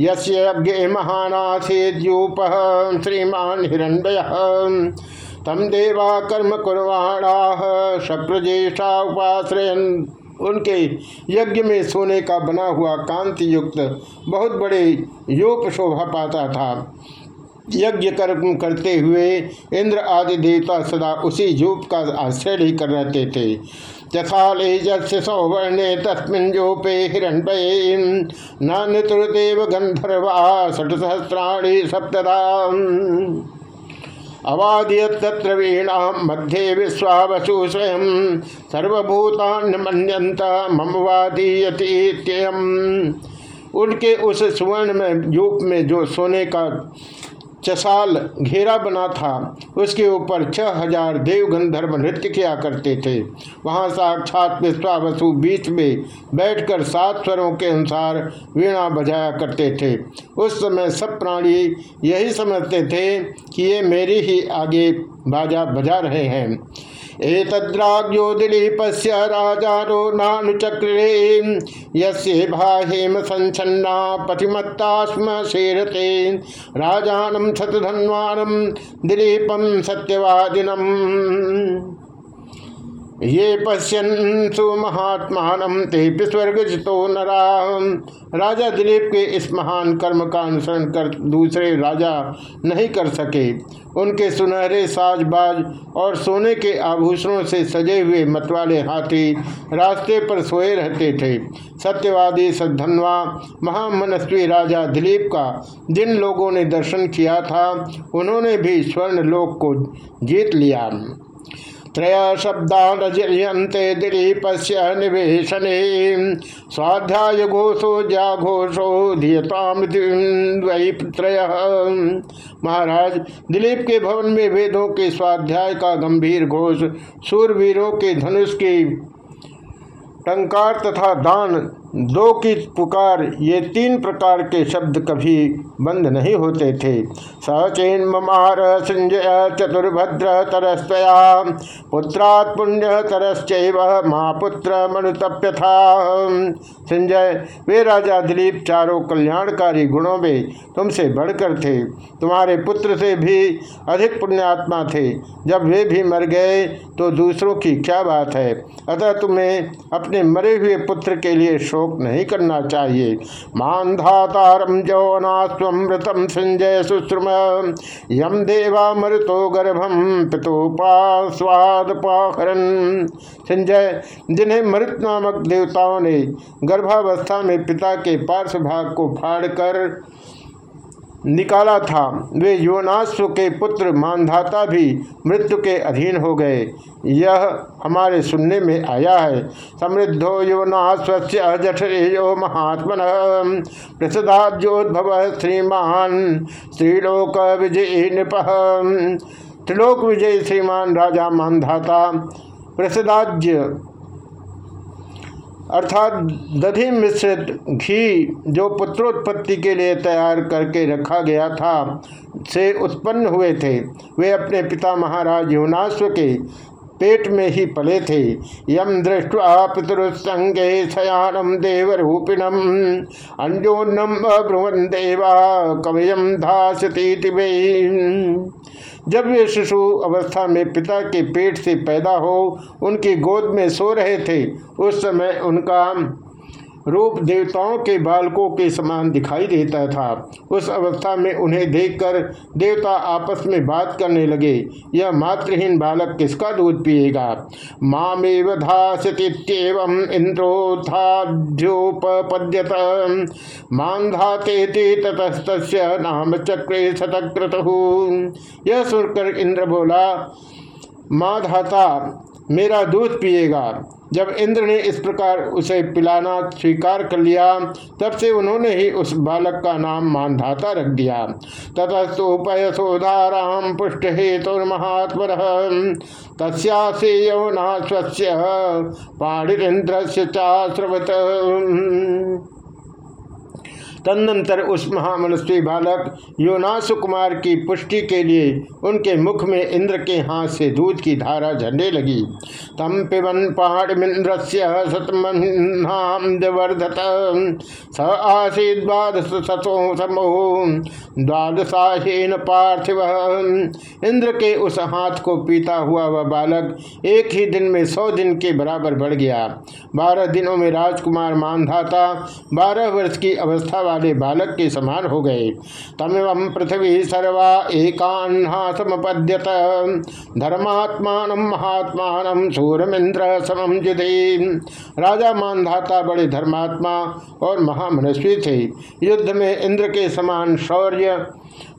Speaker 1: यज्ञ महानाथेद्यूप श्रीमान हिरण्य तम देवा कर्म कुर्वाणा उपाश्रयन। उनके यज्ञ में सोने का बना हुआ कांति युक्त बहुत बड़े योग शोभा पाता था। यज्ञ कर्म करते हुए इंद्र आदि देवता सदा उसी जूप का आश्रय लेकर रहते थे। यथाले सौवर्णे तस्मिन जोपे हिरण्य न नितुर्देव गंधर्वा षट सहस्राणी सप्तदा अवादियत तत्र वीणा मध्ये विश्वावसु स्वयं सर्वभूतान मम वादीयतीयम उनके उस सुवर्ण में यूप में जो सोने का चसाल घेरा बना था। उसके ऊपर छह हज़ार देव गंधर्व नृत्य किया करते थे। वहाँ साक्षात विश्वावसु बीच में बैठकर सात स्वरों के अनुसार वीणा बजाया करते थे। उस समय सब प्राणी यही समझते थे कि ये मेरे ही आगे बाजा बजा रहे हैं। एतद्राज्यो दिलीपस्य राजारो नानुचक्रे यस्य भाहेम संचन्ना पतिमत्ता स्म शेरते। राजानं शतधन्वानं दिलीपं सत्यवादिनम्। ये पश्यंसु महात्मान ते स्वर्गजितो नरा। राजा दिलीप के इस महान कर्म का अनुसरण कर दूसरे राजा नहीं कर सके। उनके सुनहरे साजबाज और सोने के आभूषणों से सजे हुए मतवाले हाथी रास्ते पर सोए रहते थे। सत्यवादी सद्धनवा महामनस्वी राजा दिलीप का जिन लोगों ने दर्शन किया था, उन्होंने भी स्वर्ण लोक को जीत लिया। त्रय शब्दानजयंते दिलीपस्य निवेशने। स्वाध्याय घोषो जाघोषो धीयताम त्रय महाराज, दिलीप के भवन में वेदों के स्वाध्याय का गंभीर घोष, सूरवीरों के धनुष की टंकार तथा दान दो की पुकार, ये तीन प्रकार के शब्द कभी बंद नहीं होते थे। सचेन ममार संजय चतुर्भद्र तरस्तया पुत्रात् पुण्य तरश्चैव माँ पुत्र मनुतप्य था संजय, वे राजा दिलीप चारों कल्याणकारी गुणों में तुमसे बढ़कर थे। तुम्हारे पुत्र से भी अधिक पुण्यात्मा थे। जब वे भी मर गए तो दूसरों की क्या बात है? अतः तुम्हें अपने मरे हुए पुत्र के लिए शोक शोक नहीं करना चाहिए। मान धातारम जौनास्वृतम संजय सुश्रम। यम देवा मृतो गर्भम पितोपास्वाद पाखरन संजय, जिन्हें मृत नामक देवताओं ने गर्भावस्था में पिता के पार्श्वभाग को फाड़कर निकाला था। वे योनाश्व के पुत्र मानधाता भी मृत्यु के अधीन हो गए। यह हमारे सुनने में आया है। समृद्धो योनाश्व जठरेयो महात्मन। प्रसदाद्योद्भव श्रीमान स्त्रीलोक विजय नृप। त्रिलोक विजय श्रीमान राजा मानधाता। प्रसदाज्य अर्थात दधि मिश्रित घी जो पुत्रोत्पत्ति के लिए तैयार करके रखा गया था, से उत्पन्न हुए थे। वे अपने पिता महाराज युनाश्व के पेट में ही पले थे। यम दृष्टवा पितुसंगे शयानम देव रूपिणम अंजोन्नम अभ्रुवन देवा कवयम धास जब वे शिशु अवस्था में पिता के पेट से पैदा हो, उनकी गोद में सो रहे थे, उस समय उनका रूप देवताओं के बालकों के समान दिखाई देता था। उस अवस्था में उन्हें देखकर देवता आपस में बात करने लगे, यह मातृहीन बालक किसका दूध पिएगा? मामेव धास्यतीव इंद्रोथाध्योपद्यत मांधाते ततस्त नाम चक्रे शतक्रत। यह सुनकर इंद्र बोला माधाता मेरा दूध पिएगा। जब इंद्र ने इस प्रकार उसे पिलाना, स्वीकार कर लिया, तब से उन्होंने ही उस बालक का नाम मानधाता रख दिया। ततस्तोपयसोधाराम पुष्ट हेतुर्महात्म तस्यासे यौना स्वस्य पाणिरेन्द्र से चाश्रवत। तदनंतर उस महामनस्वी बालक योनासु कुमार की पुष्टि के लिए उनके मुख में इंद्र के हाथ से दूध की धारा झंडे लगी। तम पिबन पाणमिंद्र सतमवर्धत स आसी द्वादशाहीन पार्थिव। इंद्र के उस हाथ को पीता हुआ वह बालक एक ही दिन में सौ दिन के बराबर बढ़ गया। बारह दिनों में राजकुमार मानधाता बारह वर्ष की अवस्था वाले बालक के समान हो गए तमिव पृथ्वी सर्वा एकान्हा समपद्यत। धर्मात्मान महात्मान सूरमिंद्र समम जुदे राजा मानधाता बड़े धर्मात्मा और महामनस्वी थे। युद्ध में इंद्र के समान शौर्य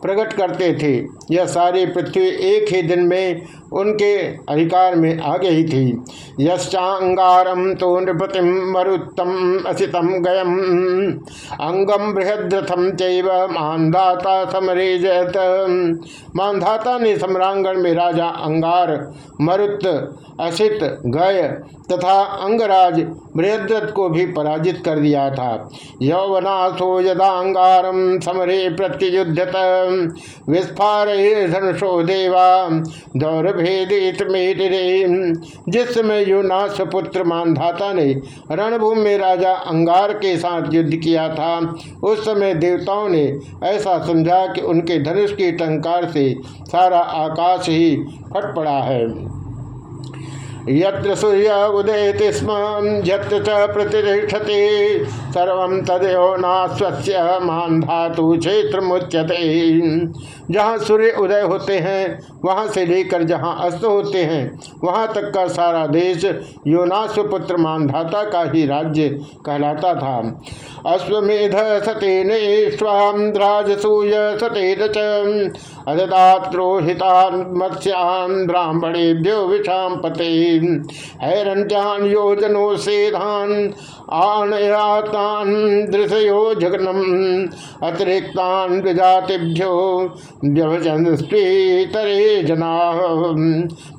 Speaker 1: प्रकट करते थे। यह सारी पृथ्वी एक ही दिन में उनके अधिकार में आ गई थी। यश्चांगारम तो नृपतिम मरुत्तम असितम गयम। अंगम बृहद्रथम चैव मानधाता समरे जयत मानधाता ने सम्रांगण में राजा अंगार, मरुत असित, गय तथा अंगराज बृहद्रथ को भी पराजित कर दिया था। यौवनासो यदांगारम समरे प्रत्युद्धत विस्फार धनुषो देवा, दौरभेदित जिस समय युनाश पुत्र मानधाता ने रणभूमि में राजा अंगार के साथ युद्ध किया था, उस समय देवताओं ने ऐसा समझा कि उनके धनुष की टंकार से सारा आकाश ही फट पड़ा है। यत्र सूर्य उदयति स्म च प्रतिष्ठते, सर्व तदयो नास्वस्य मान धातु क्षेत्र मुच्यते जहाँ सूर्य उदय होते हैं, वहाँ से लेकर जहाँ अस्त होते हैं, वहाँ तक का सारा देश योनाश्व पुत्र मानधाता का ही राज्य कहलाता था। अश्वमेध सतेन स्वाद्राजसूय सतेन अददात्रोहितान मत्स्यान, ब्राह्मणेभ्यो विषाम पते हैरंजान योजनो सेधान आनयातान दृशयो जगनम अतिरिक्तान विजातिभ्यो व्यभजनस्वीतरे जना।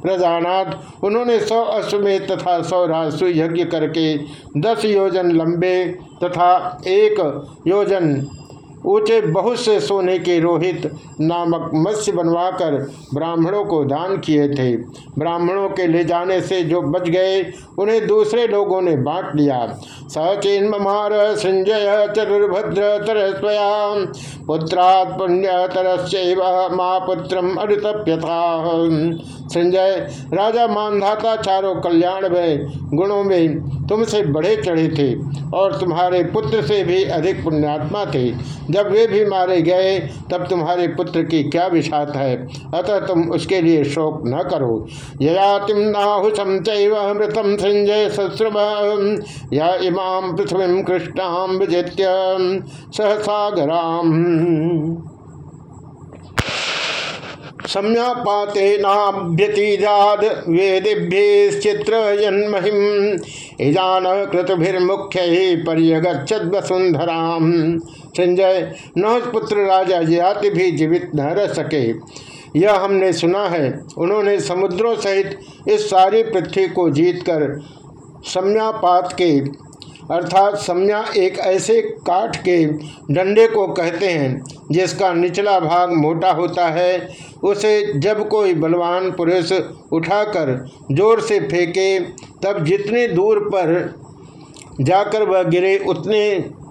Speaker 1: प्रजानाथ उन्होंने सौ अश्वमेध तथा सौ रासु यज्ञ करके दस योजन लंबे तथा एक योजन ऊँचे बहुत से सोने के रोहित नामक मत्स्य बनवाकर ब्राह्मणों को दान किए थे। ब्राह्मणों के ले जाने से जो बच गए, उन्हें दूसरे लोगों ने बांट लिया सचिन ममार, संजय, चतुर्भद्र, तरस्वया पुत्रात् पुण्य तरस्व माँ संजय, राजा मानधाता चारों कल्याण में गुणों में तुमसे बढ़े चढ़े थे और तुम्हारे पुत्र से भी अधिक पुण्यात्मा थे। जब वे भी मारे गए, तब तुम्हारे पुत्र की क्या विषात है? अतः तुम उसके लिए शोक न करो। ययातिम नाहुसम चमृतम संजय सस्रभ या इमाम पृथ्वी कृष्णाम विजित्य सहसागराम। सम्यापातेनाभ्यतीजाद वेदिभ्यश्चित्र जन्महिम इजान कृतभिर्मुख्य पर्यगछद वसुंधरा संजय नहुपुत्र राजा जयाति भी जीवित न रह सके। यह हमने सुना है। उन्होंने समुद्रों सहित इस सारी पृथ्वी को जीतकर सम्यापात के, अर्थात सम्या एक ऐसे काठ के डंडे को कहते हैं, जिसका निचला भाग मोटा होता है। उसे जब कोई बलवान पुरुष उठाकर ज़ोर से फेंके, तब जितने दूर पर जाकर वह गिरे, उतने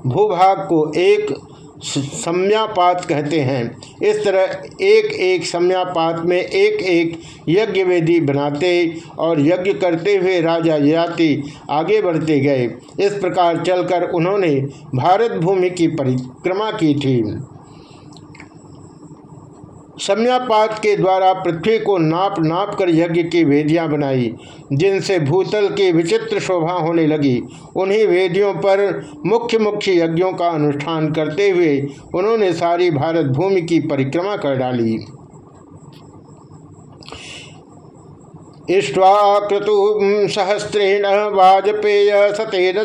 Speaker 1: भूभाग को एक सम्यापात कहते हैं। इस तरह एक एक सम्यापात में एक एक यज्ञ वेदी बनाते और यज्ञ करते हुए राजा याति आगे बढ़ते गए। इस प्रकार चलकर उन्होंने भारत भूमि की परिक्रमा की थी। सम्यापात के द्वारा पृथ्वी को नाप नाप कर यज्ञ की वेदियाँ बनाई, जिनसे भूतल की विचित्र शोभा होने लगी। उन्हीं वेदियों पर मुख्य मुख्य यज्ञों का अनुष्ठान करते हुए उन्होंने सारी भारत भूमि की परिक्रमा कर डाली। इष्ट्वा क्रतु सहस्रेण वाजपेय सतेन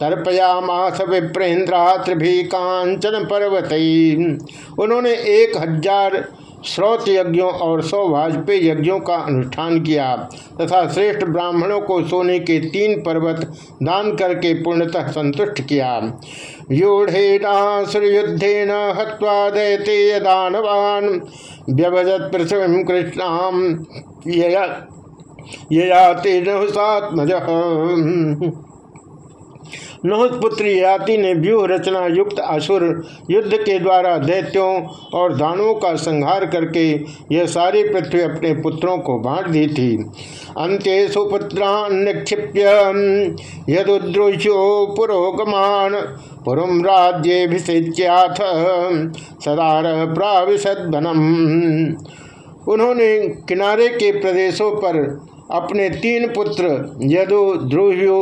Speaker 1: तर्पयामास विप्रेन्द्रा त्रिभी कांचन पर्वत उन्होंने एक हज़ार श्रोत यज्ञों और सौ वाजपेयी यज्ञों का अनुष्ठान किया तथा श्रेष्ठ ब्राह्मणों को सोने के तीन पर्वत दान करके पूर्णतः संतुष्ट किया। युद्धेन हत्वा दैते दानवान पृथ्वी कृष्णाम सात्मज पुत्र याति ने व्यूह रचना युक्त असुर युद्ध के द्वारा दैत्यों और दानवों का संहार करके यह सारी पृथ्वी अपने पुत्रों को बांट दी थी। अंत्य सुपुत्रान निक्षिप्य यदुद्रुष्यो पुरोगमान पुरम राज्यभिषेच्याथ सदार प्राविशदनम उन्होंने किनारे के प्रदेशों पर अपने तीन पुत्र यदु ध्रुवयु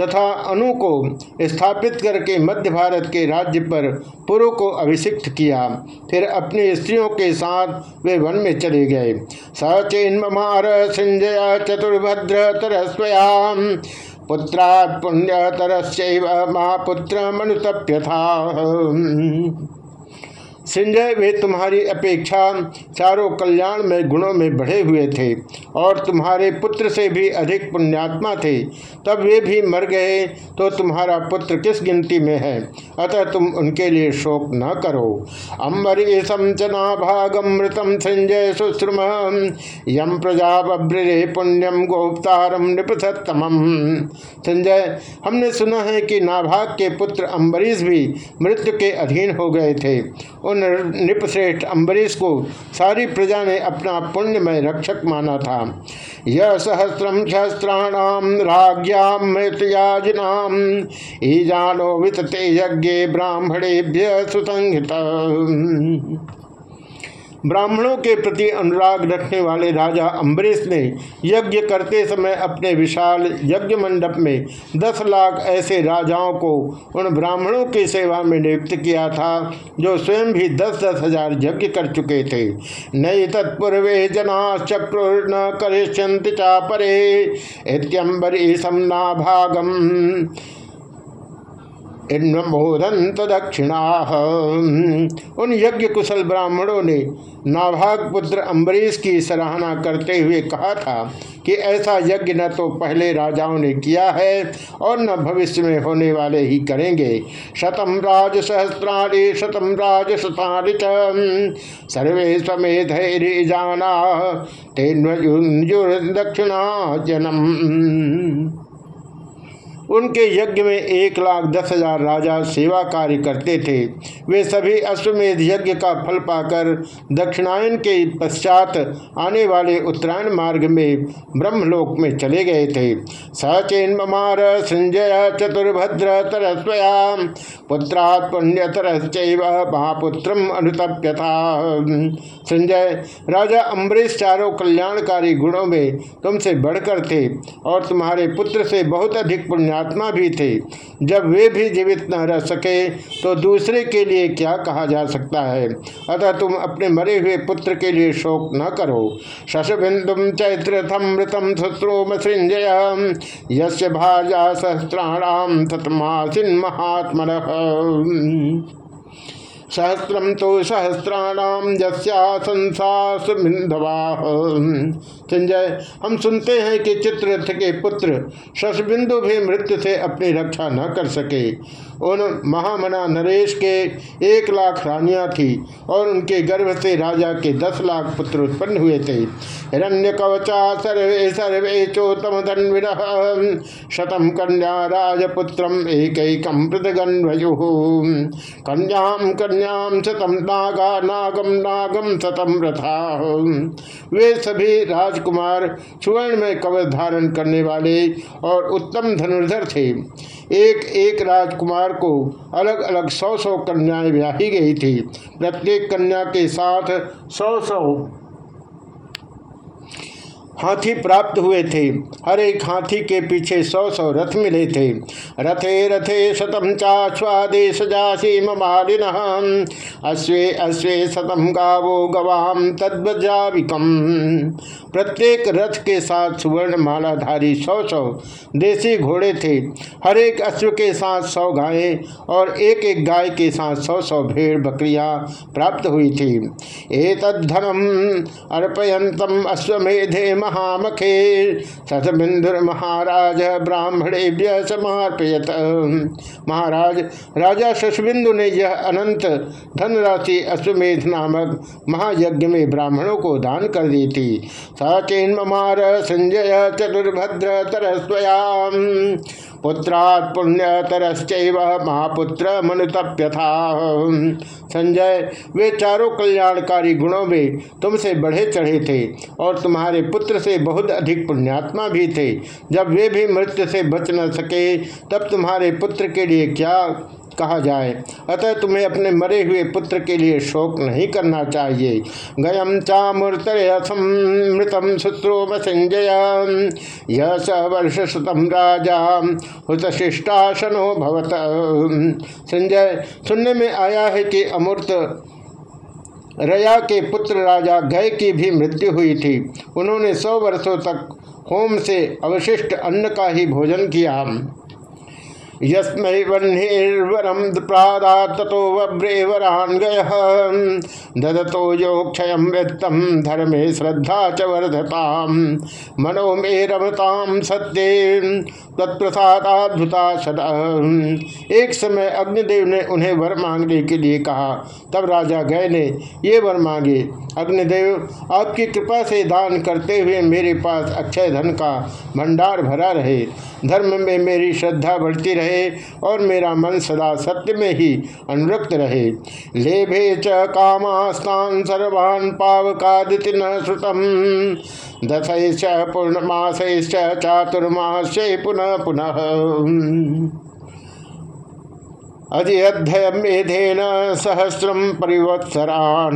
Speaker 1: तथा अनु को स्थापित करके मध्य भारत के राज्य पर पुरु को अभिषिक्त किया। फिर अपनी स्त्रियों के साथ वे वन में चले गए। सचिन्मार संजय चतुर्भद्र तरस्वयाम पुत्रात् पुण्य तरस्व महापुत्र मनुतप्य था संजय वे तुम्हारी अपेक्षा चारों कल्याण में गुणों में बढ़े हुए थे और तुम्हारे पुत्र से भी अधिक पुण्यात्मा थे। तब वे भी मर गए तो तुम्हारा पुत्र किस गिनती में है? अतः तुम उनके लिए शोक न करो। अम्बरीशम चना भागमृतम संजय सुश्रुम यम प्रजा बब्रे पुण्यम गोप्तारम नृपसतम संजय हमने सुना है कि नाभाग के पुत्र अम्बरीश भी मृत्यु के अधीन हो गए थे। उन नृपश्रेष्ठ अम्बरीश को सारी प्रजा ने अपना पुण्यमय रक्षक माना था। यह सहस्रम सहस्राणाम राजा मृतयाजनाम ईजानो वितते यज्ञ ब्राह्मणेभ्य सुसंहित। ब्राह्मणों के प्रति अनुराग रखने वाले राजा अम्बरीश ने यज्ञ करते समय अपने विशाल यज्ञ मंडप में दस लाख ऐसे राजाओं को उन ब्राह्मणों की सेवा में नियुक्त किया था, जो स्वयं भी दस दस हज़ार यज्ञ कर चुके थे। नई तत्पूर्वे जना न करिष्यंत चापरे इत्यम्बरीशम नाभागम। मोदंत दक्षिणा। उन यज्ञ कुशल ब्राह्मणों ने नाभाग पुत्र अम्बरीश की सराहना करते हुए कहा था कि ऐसा यज्ञ न तो पहले राजाओं ने किया है और न भविष्य में होने वाले ही करेंगे। शतम राज सहस्राणी शतम राज शतानि सर्वे समे धैर्य जाना तेन दक्षिणा जन्म उनके यज्ञ में एक लाख दस हज़ार राजा सेवा कार्य करते थे। वे सभी अश्वमेध यज्ञ का फल पाकर दक्षिणायन के पश्चात आने वाले उत्तरायण मार्ग में ब्रह्मलोक में चले गए थे। सचेन ममार संजय चतुर्भद्र तरस्वया, पुत्रात् पुण्यतरश्चैव महापुत्रम अनुतप्य था संजय, राजा अम्बरीश चारों कल्याणकारी गुणों में तुमसे बढ़कर थे और तुम्हारे पुत्र से बहुत अधिक पुण्य पुण्यात्मा भी थे। जब वे भी जीवित न रह सके तो दूसरे के लिए क्या कहा जा सकता है? अतः तुम अपने मरे हुए पुत्र के लिए शोक न करो। शशबिंदुम चैत्रथम मृतम शत्रुम सृंजय यश भाजा सहस्राणाम तत्मासिन महात्म सहस्रम तो सहस्राणाम यंसासमिंधवा संजय हम सुनते हैं कि चित्ररथ के पुत्र शशबिंदु भी मृत्यु से अपनी रक्षा न कर सके। उन महामना नरेश के एक लाख रानियाँ थी और उनके गर्भ से राजा के दस लाख पुत्र उत्पन्न हुए थे। हिरण्य कवचा सर्वे सर्वे चोतम धन्विर शतम कन्या राजपुत्रम एक पृथगन्वयु कन्याम कन्याम शतम नागा नागम नागम शतम रथा। वे सभी राजकुमार सुवर्ण में कवच धारण करने वाले और उत्तम धनुर्धर थे। एक एक राजकुमार को अलग अलग सौ सौ कन्याएँ ब्याही गई थी। प्रत्येक कन्या के साथ सौ सौ हाथी प्राप्त हुए थे। हर एक हाथी के पीछे सौ सौ रथ मिले थे। रथे रथे शतम चाश्वादेश जासी मालिन अश्वे अश्वे शतम गावो गवाम तद्वजाविकम। प्रत्येक रथ के साथ सुवर्ण मालाधारी सौ सौ देसी घोड़े थे। हर एक अश्व के साथ सौ गायें और एक एक गाय के साथ सौ सौ भेड़ बकरियाँ प्राप्त हुई थी। एक एतद्धनम अर्पयंतम अश्वमेधे महामखे सतबिंदुर महाराज ब्राह्मणे समर्पयत। महाराज, राजा शशबिंदु ने यह अनंत धनराशि अश्वमेध नामक महायज्ञ में ब्राह्मणों को दान कर दी थी। सचेन्मार संजय चतुर्भद्र तरस्वयाम। पुत्रात् पुण्यतरश्चैव महापुत्र मनुतप्यथा। संजय, वे चारों कल्याणकारी गुणों में तुमसे बढ़े चढ़े थे और तुम्हारे पुत्र से बहुत अधिक पुण्यात्मा भी थे। जब वे भी मृत्यु से बच न सके, तब तुम्हारे पुत्र के लिए क्या कहा जाए। अतः तुम्हें अपने मरे हुए पुत्र के लिए शोक नहीं करना चाहिए। गयम चामूर्तमृतम शुश्रोम संजय यह स वर्ष भवत। संजय, सुनने में आया है कि अमूर्त रया के पुत्र राजा गय की भी मृत्यु हुई थी। उन्होंने सौ वर्षों तक होम से अवशिष्ट अन्न का ही भोजन किया। यस्मै वह्निर्वरम प्रादा ततो वब्रेवरान गय ददतो धर्मे श्रद्धा च वर्धताम। मनो मे रमताम सत्य तत्प्रसादाद्भुता सदा एक समय अग्निदेव ने उन्हें वर मांगने के लिए कहा। तब राजा गए ने, ये वर मांगे, अग्निदेव, आपकी कृपा से दान करते हुए मेरे पास अक्षय धन का भंडार भरा रहे। धर्म में मेरी श्रद्धा बढ़ती रहे और मेरा मन सदा सत्य में ही अनुरक्त रहे। लेभे च कामास्तान सर्वान् पावकादित न श्रुतम दशैश्च पूर्णमाशैश्च चातुर्माश पुनः पुनः। अधिध्ययमेधेन सहस्रम परिवत्सरान।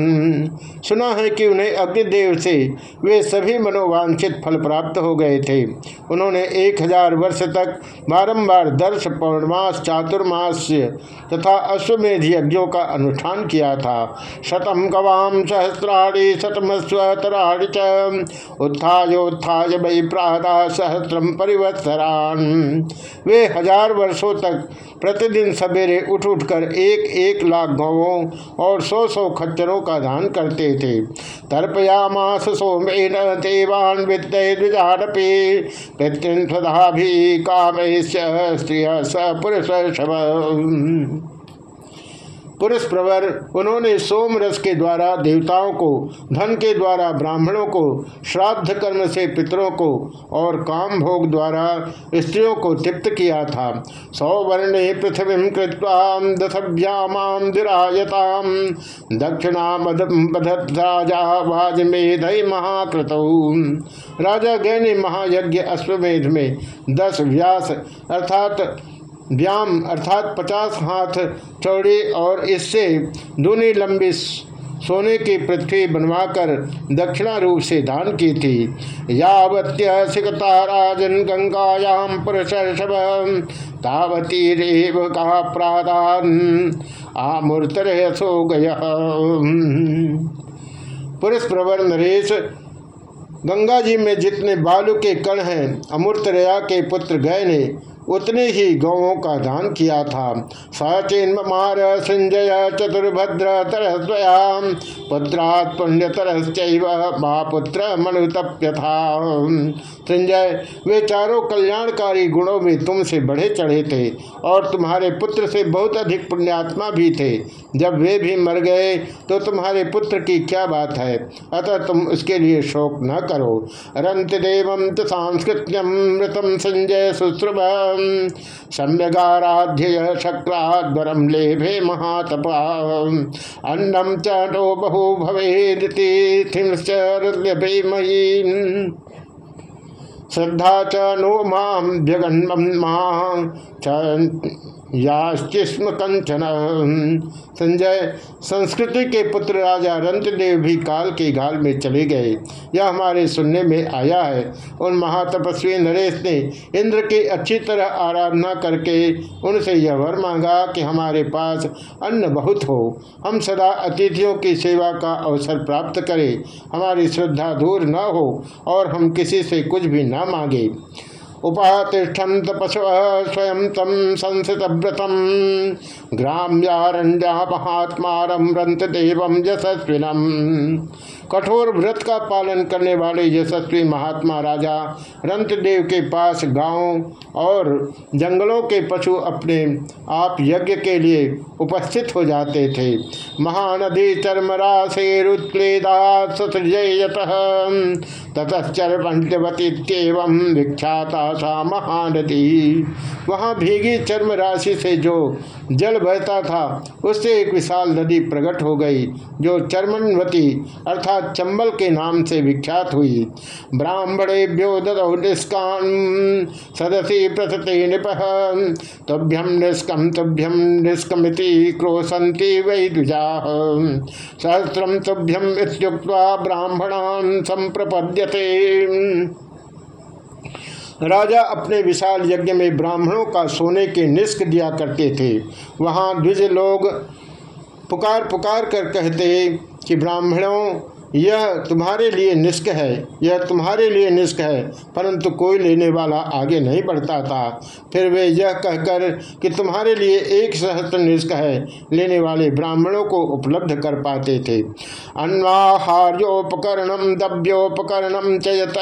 Speaker 1: सुना है कि उन्हें अग्निदेव से वे सभी मनोवांछित फल प्राप्त हो गए थे। उन्होंने एक हज़ार वर्ष तक बारंबार दर्श, पौर्णमास, चातुर्मास तथा अश्वमेध यज्ञों का अनुष्ठान किया था। शतम गवाम सहस्राणी शतमस्वतराणी च। उत्थायोत्थाय वही प्रादा सहस्रम परिवत्सरान। वे हज़ार वर्षों तक प्रतिदिन सवेरे उठ उठकर एक एक लाख गौवों और सौ सौ खच्चरों का दान करते थे। तर्पयामास सोमेन देवान विद्य द्विजापे पितृदा भी काम स्त्रिय स पुरुष पुरुष प्रवर, उन्होंने सोम रस के द्वारा, देवताओं को, धन के द्वारा, ब्राह्मणों को, श्राद्ध कर्म से पितरों को और काम भोग द्वारा स्त्रियों को तृप्त किया था। सौवर्णे पृथ्वी कृत्वा दशभ्याम दिरायताम दक्षिणा राजा वाजमेध महाकृत। राजा गय महायज्ञ अश्वमेध में दस व्यास, अर्थात व्याम अर्थात पचास हाथ चौड़ी और इससे दूनी लंबी सोने की पृथ्वी बनवाकर दक्षिणा रूप से दान की थी। यावत्य सिकता राजन गंगायाम पुरुष तावती रेव का प्रादान, आमूर्त सो गया। पुरुष प्रवर नरेश, गंगा जी में जितने बालू के कण हैं, अमूर्त रया के पुत्र गए ने उतने ही गौों का दान किया था। सचिन्म मार संजय चतुर्भद्र तरस्वयाम पुत्रात् पुण्य तरस्व महापुत्र मनुतप्य था। संजय, वे चारों कल्याणकारी गुणों में तुमसे बढ़े चढ़े थे और तुम्हारे पुत्र से बहुत अधिक पुण्यात्मा भी थे। जब वे भी मर गए तो तुम्हारे पुत्र की क्या बात है? अतः तुम उसके लिए शोक न करो। रंत देव सांस्कृत्यम मृतम संजय शुश्रुभ। सम्यगाराध्य शक्राद्वरम लेभे महातपा। अन्नम च नो बहु भवेदिति श्रद्धा च नो माम याश्चिस्म कंचन। संजय, संस्कृति के पुत्र राजा रंतदेव भी काल के गाल में चले गए। यह हमारे सुनने में आया है। उन महातपस्वी नरेश ने इंद्र की अच्छी तरह आराधना करके उनसे यह वर मांगा कि हमारे पास अन्न बहुत हो। हम सदा अतिथियों की सेवा का अवसर प्राप्त करें। हमारी श्रद्धा दूर न हो और हम किसी से कुछ भी न मांगे उपातिष्ठन तपस्व स्वयं तम संसित व्रतम ग्राम्यारण्या महात्मा रंत देव यशस्विनम कठोर व्रत का पालन करने वाले यशस्वी महात्मा राजा रंतदेव के पास गाँव और जंगलों के पशु अपने आप यज्ञ के लिए उपस्थित हो जाते थे। महानदी चर्मरा चर्मराशेरुत्लेदासृजयत ततश्चर्वंत्यवतीव विख्याता सा महानदी। वहाँ भीगी चर्म राशि से जो जल बहता था, उससे एक विशाल नदी प्रकट हो गई, जो चर्मनवती अर्थात चंबल के नाम से विख्यात हुई। ब्राह्मणेभ्यो ददौ निष्कान, सदसी प्रसते नृप तभ्यम निष्कम तभ्यम निष्कमिति क्रोशंति वै द्विजा। सहस्रम तभ्यम ब्राह्मणान संप्रपद्यते राजा अपने विशाल यज्ञ में ब्राह्मणों का सोने के निष्क दिया करते थे। वहाँ द्विज लोग पुकार पुकार कर कहते कि, ब्राह्मणों यह तुम्हारे लिए निष्क है, यह तुम्हारे लिए निष्क है, परंतु कोई लेने वाला आगे नहीं बढ़ता था। फिर वे यह कहकर कि तुम्हारे लिए एक सहस्त्र निष्क है, लेने वाले ब्राह्मणों को उपलब्ध कर पाते थे। अन्वाहार्योपकरणम दव्योपकरणम चयत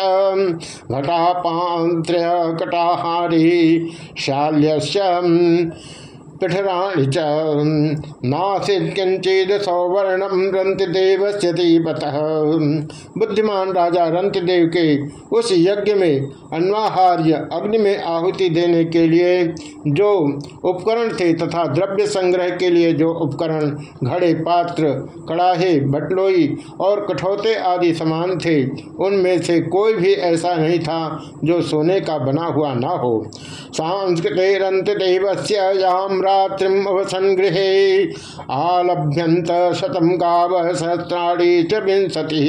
Speaker 1: घटापांत्र कटाहारी शाल्य पिठराणि च नासीद किंचिद सौवर्णम रंतदेव बुद्धिमान राजा रंतदेव के उस यज्ञ में अन्वाहार्य अग्नि में आहुति देने के लिए जो उपकरण थे तथा द्रव्य संग्रह के लिए जो उपकरण, घड़े, पात्र, कड़ाहे, बटलोई और कठौते आदि समान थे, उनमें से कोई भी ऐसा नहीं था जो सोने का बना हुआ न हो। सांस्कृत देवस्य याम रात्रिम अवसन गृह आलभ्यंत शतम गाव सहस्राणी च विंशति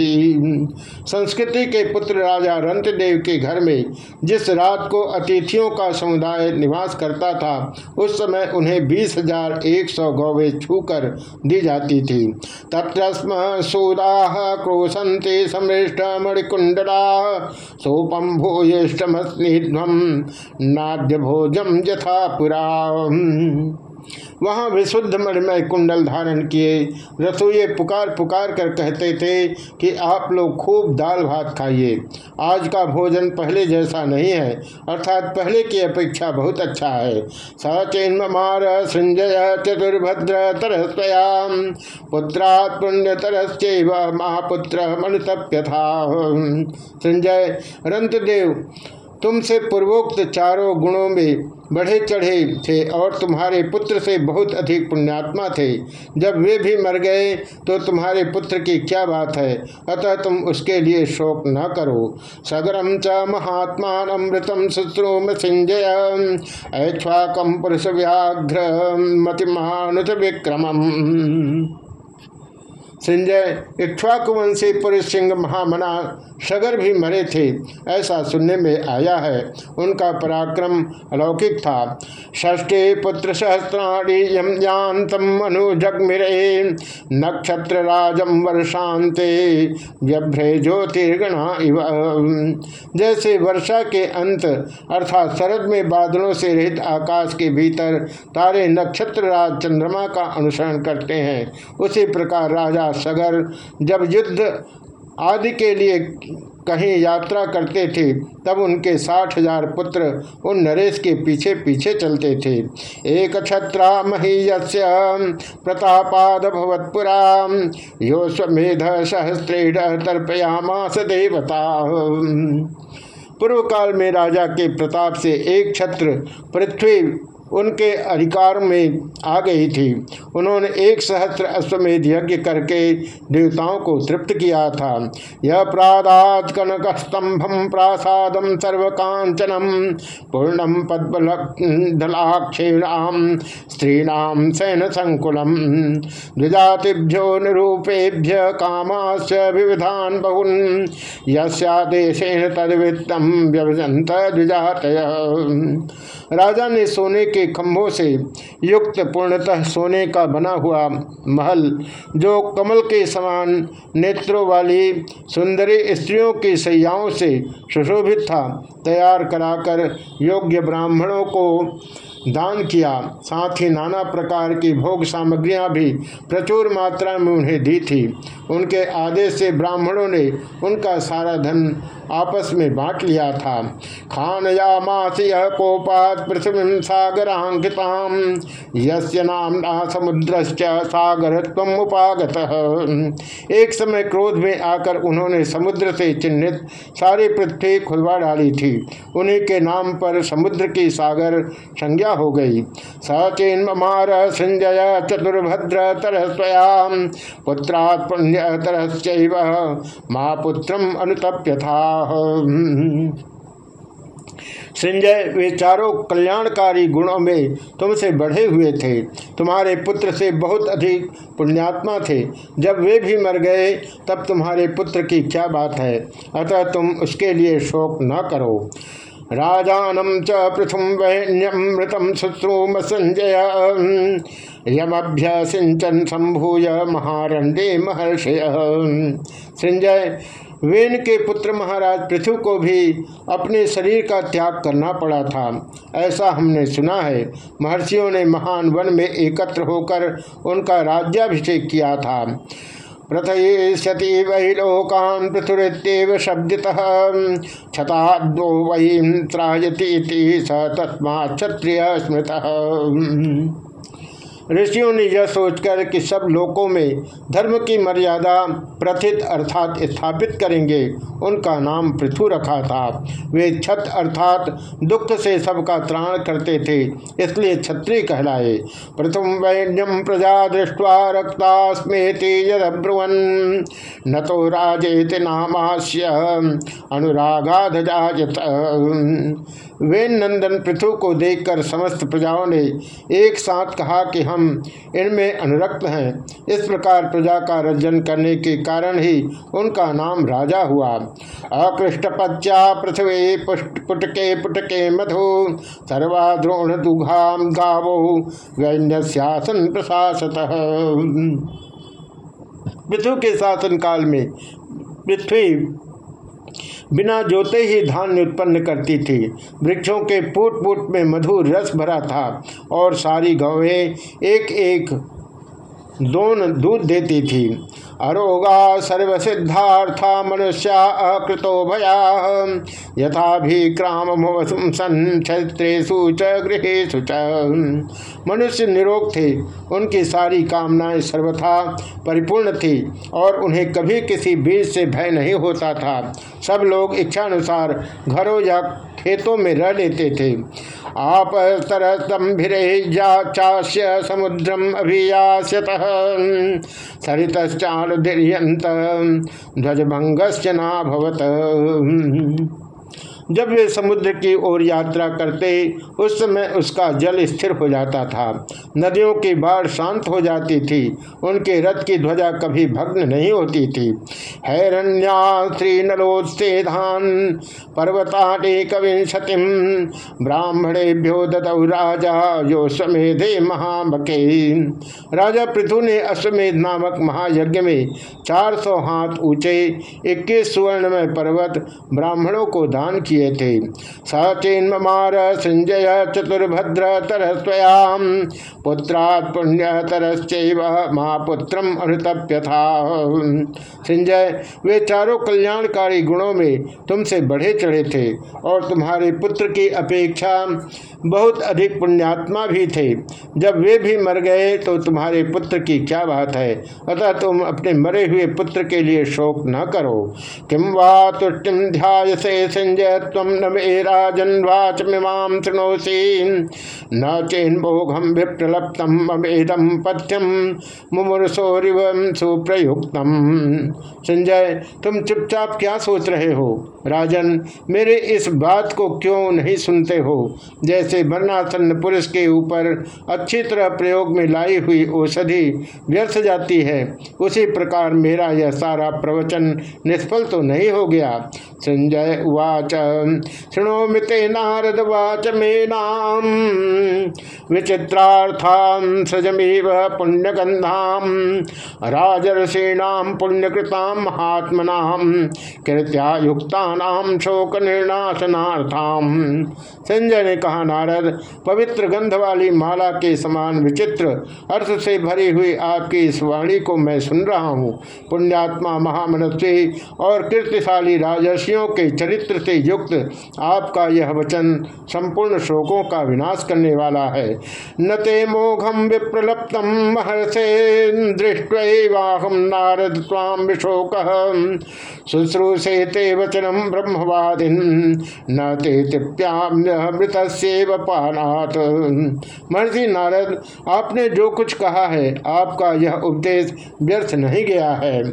Speaker 1: संस्कृति के पुत्र राजा रंतदेव के घर में जिस रात को अतिथियों का समुदाय निवास करता था, उस समय उन्हें बीस हज़ार एक सौ गौवे छूकर दी जाती थी। तत्रस्म सूदा क्रोशंते समृष्ट मणिकुंडला सोपम भूयिष्टमस्निध्वम नाद्य भोजम यथा पुरा। वहाँ विशुद्ध मणिमय कुंडल धारण किए। रसोई पुकार पुकार कर कहते थे कि आप लोग खूब दाल भात खाइए। आज का भोजन पहले जैसा नहीं है, अर्थात पहले की अपेक्षा बहुत अच्छा है। सचैन मार संजय चतुर्भद्र तरस्वयाम पुत्रात् पुण्य तरस्व महापुत्र मनुतप्य था संजय, रंतदेव, तुमसे पूर्वोक्त चारों गुणों में बढ़े चढ़े थे और तुम्हारे पुत्र से बहुत अधिक पुण्यात्मा थे। जब वे भी मर गए तो तुम्हारे पुत्र की क्या बात है? अतः तुम उसके लिए शोक न करो। सगरम च महात्मा अमृतम शुश्रूम सिंजय ऐक्वाकम पुरुष व्याघ्र मतिमानुत विक्रम संजय इक्ष्वाकुवंशी पुरुष सिंह महामना सगर भी मरे थे, ऐसा सुनने में आया है। उनका पराक्रम अलौकिक था। ष्टे पुत्र सहस्राणी यम जानतम अनुजगमिरे नक्षत्र राजम वर्षांते व्यभ्रे ज्योतिर्गणा इव। जैसे वर्षा के अंत, अर्थात शरद में बादलों से रहित आकाश के भीतर तारे नक्षत्र राज चंद्रमा का अनुसरण करते हैं, उसी प्रकार राजा सगर जब युद्ध आदि के लिए कहीं यात्रा करते थे, तब उनके साठ हज़ार पुत्र उन नरेश के पीछे पीछे चलते थे। एक छत्रा महीयस्य प्रतापाद भवत्पुरा यो स्वेध सहस्त्रेण तर्पयामास देवता। पूर्व काल में राजा के प्रताप से एक छत्र पृथ्वी उनके अधिकार में आ गई थी। उन्होंने एक सहस्त्र अश्वमेध यज्ञ करके देवताओं को तृप्त किया था। यह प्रादात कनक स्तंभम प्रासादम सर्वकांचनम पूर्णम पद्मलाक्षेणाम स्त्रीणाम सैन संकुलम। द्विजातिभ्यो निरूपेभ्य कामाश विविधान बहुन। यस्यादेशेन तदवित्तम व्यवजंत द्विजात राजा ने सोने के खंभों से युक्त पूर्णतः सोने का बना हुआ महल, जो कमल के समान नेत्रों वाली सुंदरी स्त्रियों की सैयाओं से सुशोभित था, तैयार कराकर योग्य ब्राह्मणों को दान किया। साथ ही नाना प्रकार की भोग सामग्रियाँ भी प्रचुर मात्रा में उन्हें दी थी। उनके आदेश से ब्राह्मणों ने उनका सारा धन आपस में बांट लिया था। खान या मास कोपात पृथ्वी सागरांकिताम यस्य नाम समुद्र सागर उपागत। एक समय क्रोध में आकर उन्होंने समुद्र से चिन्हित सारी पृथ्वी खुलवा डाली थी। उन्हीं के नाम पर समुद्र की सागर संज्ञा हो गई। सचिन ममार संजय चतुर्भद्र तरस्वयाम पुत्रात् पुण्य तरस्व माँ पुत्रम अनुतप्य था संजय, वे चारों कल्याणकारी गुणों में तुमसे बढ़े हुए थे। तुम्हारे पुत्र से बहुत अधिक पुण्यात्मा थे। जब वे भी मर गए, तब तुम्हारे पुत्र की क्या बात है? अतः तुम उसके लिए शोक न करो। राजानम च पृथुम वैन्यमृतम शुश्रूम संजय यमभ्य सिंचन संभूय महारण्डे महर्षय। संजय वेन के पुत्र महाराज पृथु को भी अपने शरीर का त्याग करना पड़ा था, ऐसा हमने सुना है। महर्षियों ने महान वन में एकत्र होकर उनका राज्याभिषेक किया था। प्रथयति वही लोकान पृथुरित्यव शब्दतः। क्षताद्वो वही त्रायती स तस्मा क्षत्रिय स्मृत ऋषियों ने यह सोचकर कि सब लोकों में धर्म की मर्यादा प्रथित अर्थात स्थापित करेंगे। उनका नाम पृथु रखा था। वे छत अर्थात दुख से सबका त्राण करते थे, इसलिए छत्री कहलाए। प्रथम वैन्यम प्रजा दृष्टवा रक्ता न तो राजेत नामास्य अनुरागाधजात वेन नंदन पृथु को देखकर समस्त प्रजाओं ने एक साथ कहा कि हम इनमें अनुरक्त हैं। इस प्रकार प्रजा का रंजन करने के कारण ही उनका नाम राजा हुआ। अकृष्टपच्या पृथ्वी पुटके पुटके मधु सर्वाद्रोण दुघाम गावो वैन्यस्यासन प्रशासत। पृथु के शासन काल में पृथ्वी बिना जोते ही धान्य उत्पन्न करती थी। वृक्षों के फूट पुट में मधुर रस भरा था और सारी गौवें एक एक दोन दूध देती थी। अरोगा सर्वसिद्धार्था मनुष्या अकृतो भया। यथा भी क्राम सन क्षत्रेशु च गृहेशु च। मनुष्य निरोग थे, उनकी सारी कामनाएँ सर्वथा परिपूर्ण थी और उन्हें कभी किसी बीज से भय नहीं होता था। सब लोग इच्छानुसार घरों या खेतों में रह लेते थे। आप तरस्तंभिरे चाश्य समुद्रम अभियास्यत। सरितश्चानुदीर्यंत ध्वजभंगश्च नाभवत। जब वे समुद्र की ओर यात्रा करते उस समय उसका जल स्थिर हो जाता था। नदियों की बाढ़ शांत हो जाती थी। उनके रथ की ध्वजा कभी भग्न नहीं होती थी। हैरण्या श्री नलोत्सेधान पर्वतानेक विंशतिम ब्राह्मणेभ्यो ददौ राजा जो समेधे महामके। राजा पृथु ने अश्वमेध नामक महायज्ञ में 400 हाथ ऊँचे इक्कीस स्वर्ण में पर्वत ब्राह्मणों को दान किए थे सचिन ममार संजय चतुर्भद्र तरस्वयाम पुत्रात् पुण्य तरश्चैव महापुत्रम अनुतप्य था संजय, वे चारों कल्याणकारी गुणों में तुमसे बढ़े चढ़े थे और तुम्हारे पुत्र की अपेक्षा बहुत अधिक पुण्यात्मा भी थे। जब वे भी मर गए तो तुम्हारे पुत्र की क्या बात है? अतः तुम अपने मरे हुए पुत्र के लिए शोक न करो। किम वा तुष्टिम ध्याय से संजय तम न मे राजन मिमाम शृणोसी न चेन विप्रलप्तम अमेदम पथ्यम मुमुरसोरिव सुप्रयुक्तम संजय, तुम चुपचाप क्या सोच रहे हो? राजन, मेरे इस बात को क्यों नहीं सुनते हो? जैसे वर्णासन्न पुरुष के ऊपर अच्छी तरह प्रयोग में लाई हुई औषधि व्यर्थ जाती है, उसी प्रकार मेरा यह सारा प्रवचन निष्फल तो नहीं हो गया। संजय उवाच शृणो मिते नारद वाच मे नाम विचित्रार्थान सजमीव पुण्यगंधाम राजर्षीणाम पुण्यकृताम महात्मनाम कृत्या शोक निर्णाशनार्थाम संजय ने कहा, नारद, पवित्र गंध वाली माला के समान विचित्र अर्थ से भरी हुई आपकी इस वाणी को मैं सुन रहा हूँ। पुण्यात्मा महामनस्वी और कीर्तिशाली राजर्षियों के चरित्र से युक्त आपका यह वचन संपूर्ण शोकों का विनाश करने वाला है। न ते मोघम विप्रलप्तम महर्षे दृष्टवाहम नारद स्वाम विशोक। शुश्रूषे ते वचनम ब्रह्मवादिन, न ते तृप्यामृत पानाथ महर्षि नारद, आपने जो कुछ कहा है, आपका यह उपदेश व्यर्थ नहीं गया है।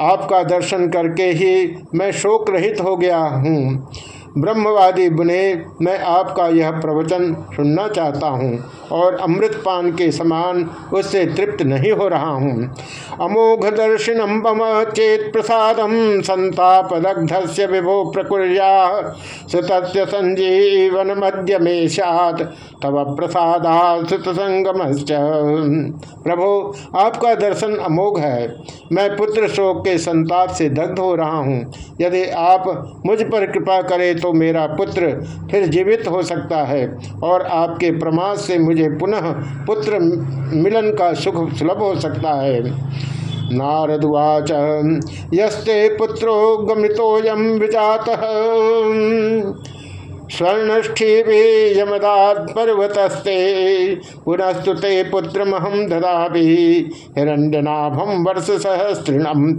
Speaker 1: आपका दर्शन करके ही मैं शोक रहित हो गया हूँ। ब्रह्मवादी बुने, मैं आपका यह प्रवचन सुनना चाहता हूँ और अमृत पान के समान उससे तृप्त नहीं हो रहा हूँ। अमोघ दर्शनम मम चेत प्रसाद संताप दग्ध विभो प्रकुर्या। सुतस्य संजीवन मध्य में सैत तब प्रसादा सुत संगम प्रभु, आपका दर्शन अमोघ है। मैं पुत्र शोक के संताप से दग्ध हो रहा हूँ। यदि आप मुझ पर कृपा करें तो मेरा पुत्र फिर जीवित हो सकता है और आपके प्रमाद से मुझे पुनः पुत्र मिलन का सुख सुलभ हो सकता है। नारदवाच यस्ते पुत्रो गमितोयम विजात। स्वर्णष्ठी यमदात पर्वतस्ते, पुनस्तु ते पुत्रमहम ददा हिरण्यनाभम वर्ष सहस्त्रिणम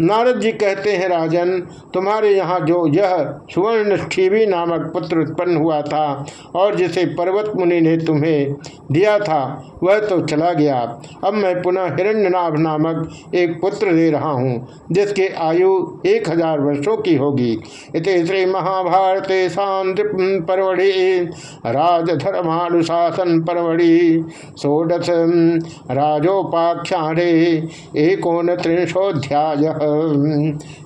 Speaker 1: नारद जी कहते हैं, राजन, तुम्हारे यहाँ जो यह सुवर्ण ठीवी नामक पुत्र उत्पन्न हुआ था और जिसे पर्वत मुनि ने तुम्हें दिया था, वह तो चला गया। अब मैं पुनः हिरण्यनाभ नामक एक पुत्र दे रहा हूँ, जिसकी आयु एक हज़ार वर्षों की होगी। इत श्री महाभारत शांति परवड़ी राजधर्मानुशासन परवड़ी षोडश राजोपाख्याने एकोन त्रिशोध्याय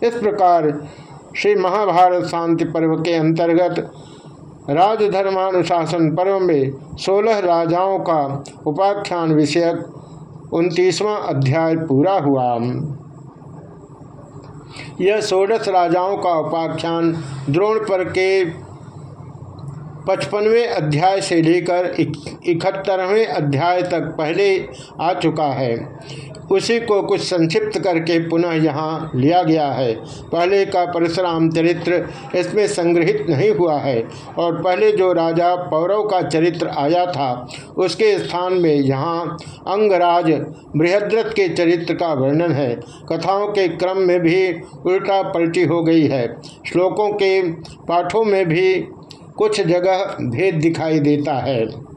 Speaker 1: इस प्रकार श्री महाभारत शांति पर्व के अंतर्गत राजधर्मानुशासन पर्व में सोलह राजाओं का उपाख्यान विषयक उनतीसवां अध्याय पूरा हुआ। यह सोलह राजाओं का उपाख्यान द्रोण पर के पचपनवें अध्याय से लेकर इकहत्तरवें अध्याय तक पहले आ चुका है। उसी को कुछ संक्षिप्त करके पुनः यहाँ लिया गया है। पहले का परशुराम चरित्र इसमें संग्रहित नहीं हुआ है और पहले जो राजा पौरव का चरित्र आया था, उसके स्थान में यहाँ अंगराज बृहद्रथ के चरित्र का वर्णन है। कथाओं के क्रम में भी उल्टा पलटी हो गई है। श्लोकों के पाठों में भी कुछ जगह भेद दिखाई देता है।